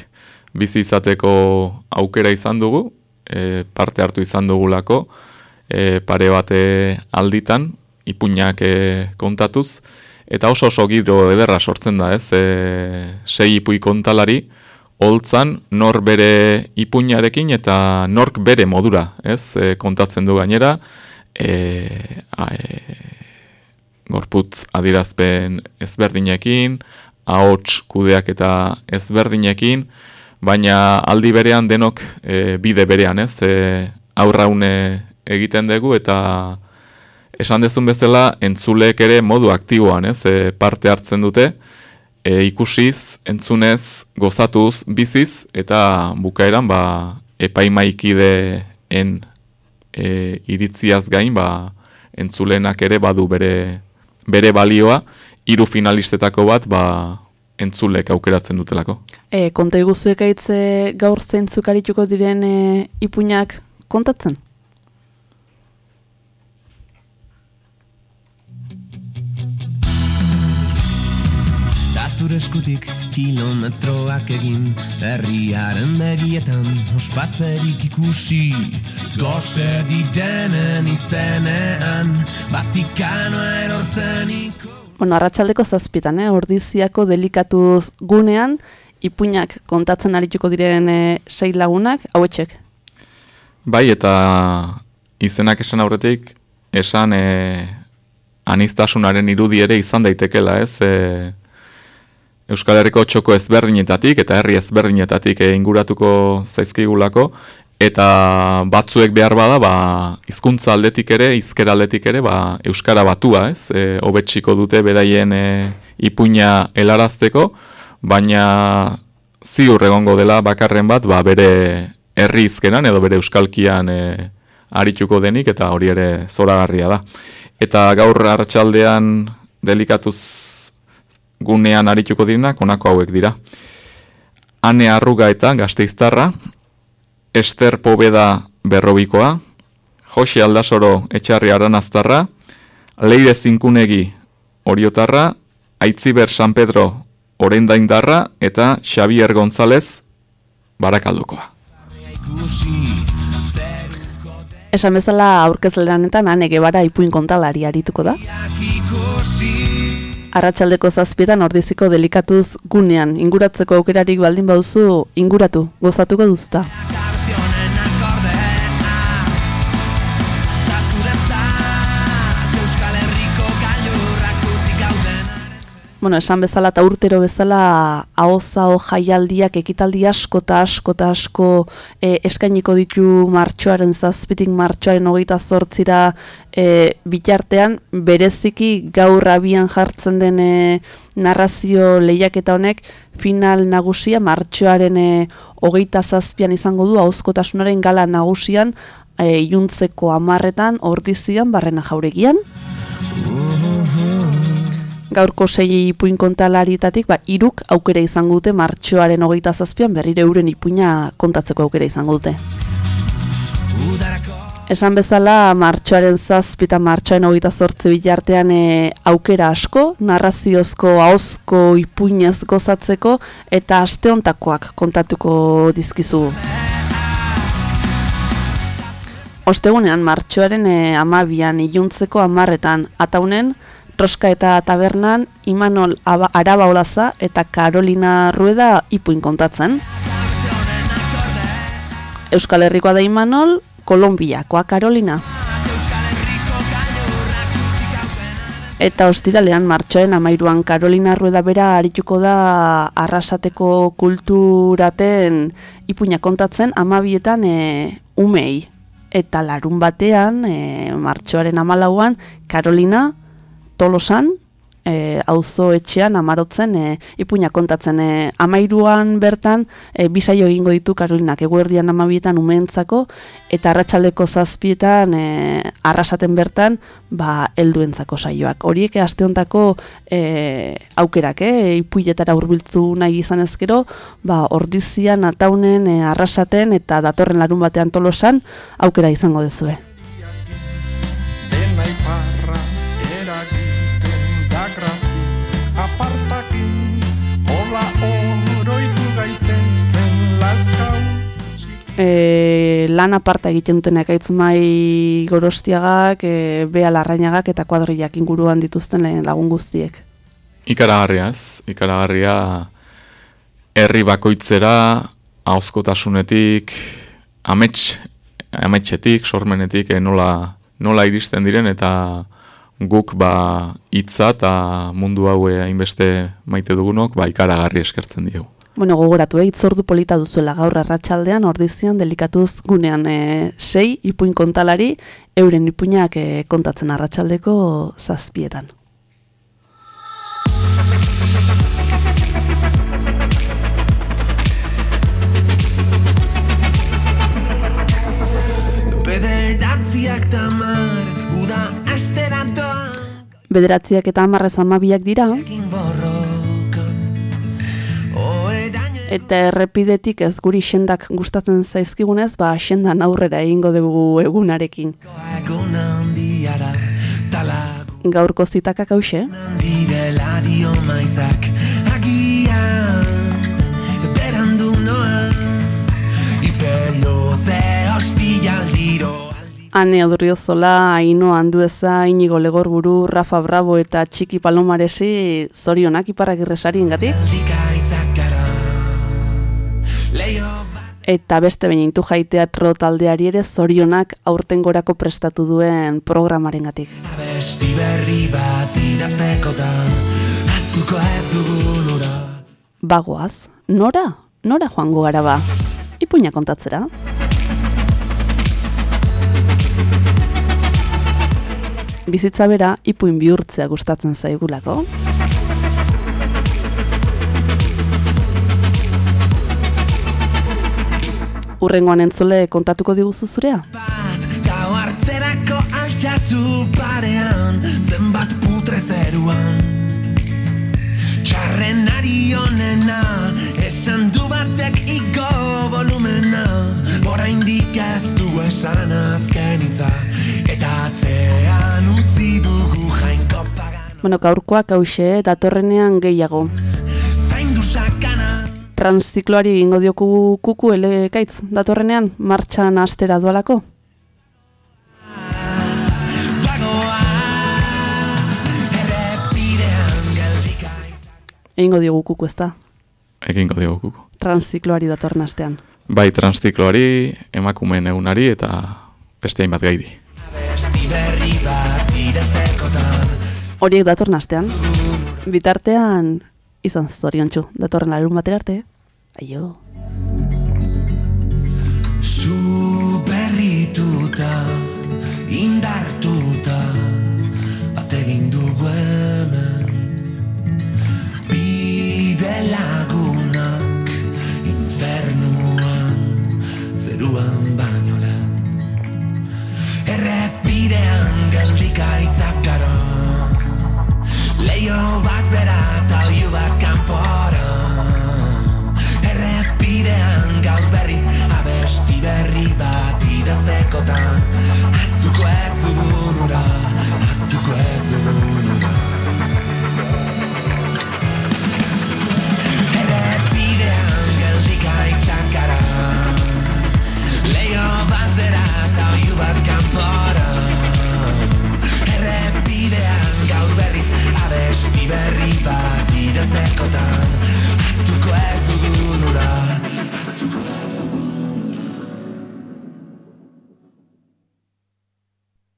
bizi izateko aukera izan dugu, e, parte hartu izan dugulako, e, pare bate alditan, ipuinak e, kontatuz, eta oso oso giro ederra sortzen da, ez? E, sei ipui kontalari holtzan nor bere ipuinarekin eta nork bere modura, ez? E, kontatzen du gainera, e, a, e, gorputz adirazpen ezberdinekin, ahots kudeak eta ezberdinekin, baina aldi berean denok e, bide berean, ez? E, aurraune egiten dugu eta esan dezun bezala entzulek ere modu aktiboan, ez, e, parte hartzen dute, e, ikusiz, entzunez, gozatuz, biziz, eta bukaeran, ba, epaimaikideen e, iritziaz gain, ba, entzulenak ere badu bere, bere balioa, hiru finalistetako bat, ba, entzulek aukeratzen dutelako. E, konta iguzuek aitze gaur zeintzuk arituko diren e, ipuinak kontatzen? Zure eskutik kilometroak egin Herriaren begietan ospatzerik ikusi Gose didenen izenean Vatikanoa erortzen iko Bueno, arratsaldeko zazpitan, eh? ordiziako delikatuz gunean, ipuinak kontatzen arituko diren eh, sei lagunak, hauetxek? Bai, eta izenak esan aurretik, esan eh, anistasunaren irudi ere izan daitekela, ez? Eh, Euskal Herriko txoko ezberdinetatik eta herri ezberdinetatik e, inguratuko zaizkigulako eta batzuek behar bada ba hizkuntza aldetik ere hizkera aldetik ere ba euskara batua, ez? E, hobetziko dute beraien e, ipuina helarazteko, baina ziur egongo dela bakarren bat ba bere herri hizkeran edo bere euskalkian e, arituko denik eta hori ere zoragarria da. Eta gaur hartxaldean delikatuz gunean arituko direnak honako hauek dira. Ane Arruga eta Gasteiztarra, Ester Pobeda Berrobikoa, Jose Aldasoro Etxarri Aranaztarra, Leire Zinkunegi Oriotarra, Aitziber San Pedro Orendaindarra eta Xavier González Barakaldokoa. Esan bezala aurkezleranetan ane gebara ipuin kontalari arituko da. Arratxaldeko zazpietan ordiziko delikatuz gunean, inguratzeko aukerarik baldin bauzu, inguratu, gozatuko duzuta. Bueno, esan bezala eta urtero bezala ahoza o jaialdiak ekitaldi asko eta asko eta asko e, eskainiko ditu martxoaren zazpitik martxoaren hogeita zortzira e, bitartean bereziki gaur abian jartzen den e, narrazio lehiaketa honek final nagusia martxoaren e, hogeita zazpian izango du ahozkotasunaren gala nagusian e, iluntzeko amarretan ordizian barrena jauregian. Gaurko sei ipuin kontalarietatik, ba, iruk aukera izango dute martxoaren hogeita zazpian berriro euren ipuina kontatzeko aukera izango dute. Esan bezala, martxoaren zazpi eta martxoaren hogeita zortze bitartean e, aukera asko, narraziozko, ahozko, ipuinez gozatzeko, eta asteontakoak kontatuko dizkizugu. Ostegunean, martxoaren e, amabian, iluntzeko amarretan, ataunen, Roska eta Tabernan, Imanol Aba- Araba Olaza eta Carolina Rueda ipuin kontatzen. Euskal Herrikoa da Imanol, Kolombiakoa Carolina. Eta ostiralean martxoen amairuan Carolina Rueda bera arituko da arrasateko kulturaten ipuina kontatzen amabietan e, umei. Eta larun batean, e, martxoaren amalauan, Carolina Tolosan, e, auzo etxean amarotzen e, ipuina kontatzen e, amairuan bertan e, bisaio egingo ditu Karolinak eguerdian amabietan umeentzako eta arratsaldeko zazpietan e, arrasaten bertan ba helduentzako saioak. Horiek asteontako e, aukerak, eh, ipuiletara hurbiltzu nahi izan ezkero, ba ordizian, ataunen, e, arrasaten eta datorren larun batean tolosan aukera izango dezue. E, lan aparta egiten dutenak aitzmai gorostiagak, e, bea larrainagak eta kuadrillak inguruan dituzten lagun guztiek. Ikaragarria ez, ikaragarria herri bakoitzera, ahozkotasunetik, amets, ametsetik, sormenetik, eh, nola, nola iristen diren eta guk ba hitza eta mundu hau eh, hainbeste maite dugunok ba ikaragarri eskertzen diegu. Bueno, gogoratu, eh, itzordu polita duzuela gaur arratsaldean ordizian delikatuz gunean e, sei ipuin kontalari euren ipuinak e, kontatzen arratsaldeko zazpietan. Bederatziak tamar Uda aste datoa Bederatziak eta amarrez amabiak dira, eta errepidetik ez guri xendak gustatzen zaizkigunez, ba xendan aurrera egingo dugu egunarekin. Gaurko zitakak hause, direla dio maizak Agian Berandu noa Ipelo ze hostialdiro Ane Odriozola, Aino Andueza, Inigo Legorburu, Rafa Bravo eta Txiki Palomaresi zorionak iparragirresari engatik. Eta beste benintu jai teatro taldeari ere zorionak aurten gorako prestatu duen programarengatik. Besti berri bat idaztekotan Aztuko ez dugulura Bagoaz, nora? Nora joango gara ba? Ipuina kontatzera? Bizitza bera, ipuin bihurtzea gustatzen zaigulako. Urrengoan entzule kontatuko diguzu zurea? Gau hartzerako altxazu parean Zenbat putre zeruan Txarren ari honena Esan du batek igo volumena Oraindik ez du esan azken hitza Eta atzean utzi dugu jainko pagan Bueno, gaurkoak hause, datorrenean gehiago. Zaindu sakana Transzikloari egingo dioku kuku elekaitz datorrenean, martxan astera dualako. Egingo diogu kuku ez da, Egingo diogu kuku. transzikloari datorren astean. Bai transzikloari, emakumeen egunari eta beste hainbat gairi. Horiek datorren astean. Bitartean, izan zoriontsu, datorren larun batera arte. Aio. Zu berrituta, indartuta Bat egin dugu hemen. Bide lagunak infernuan Zeruan baino lehen. Errepidean geldikaitzak gara. Leio bat bera eta bat kanpora bidean gau berriz abesti berri bat idaztekotan. Aztuko ez dugun ura, aztuko ez dugun ura Ere bidean geldik aitzan kara. Leio bat bera eta oiu bat kanpora. Ere bidean berriz abesti berri bat idaztekotan. Aztuko ez dugun ura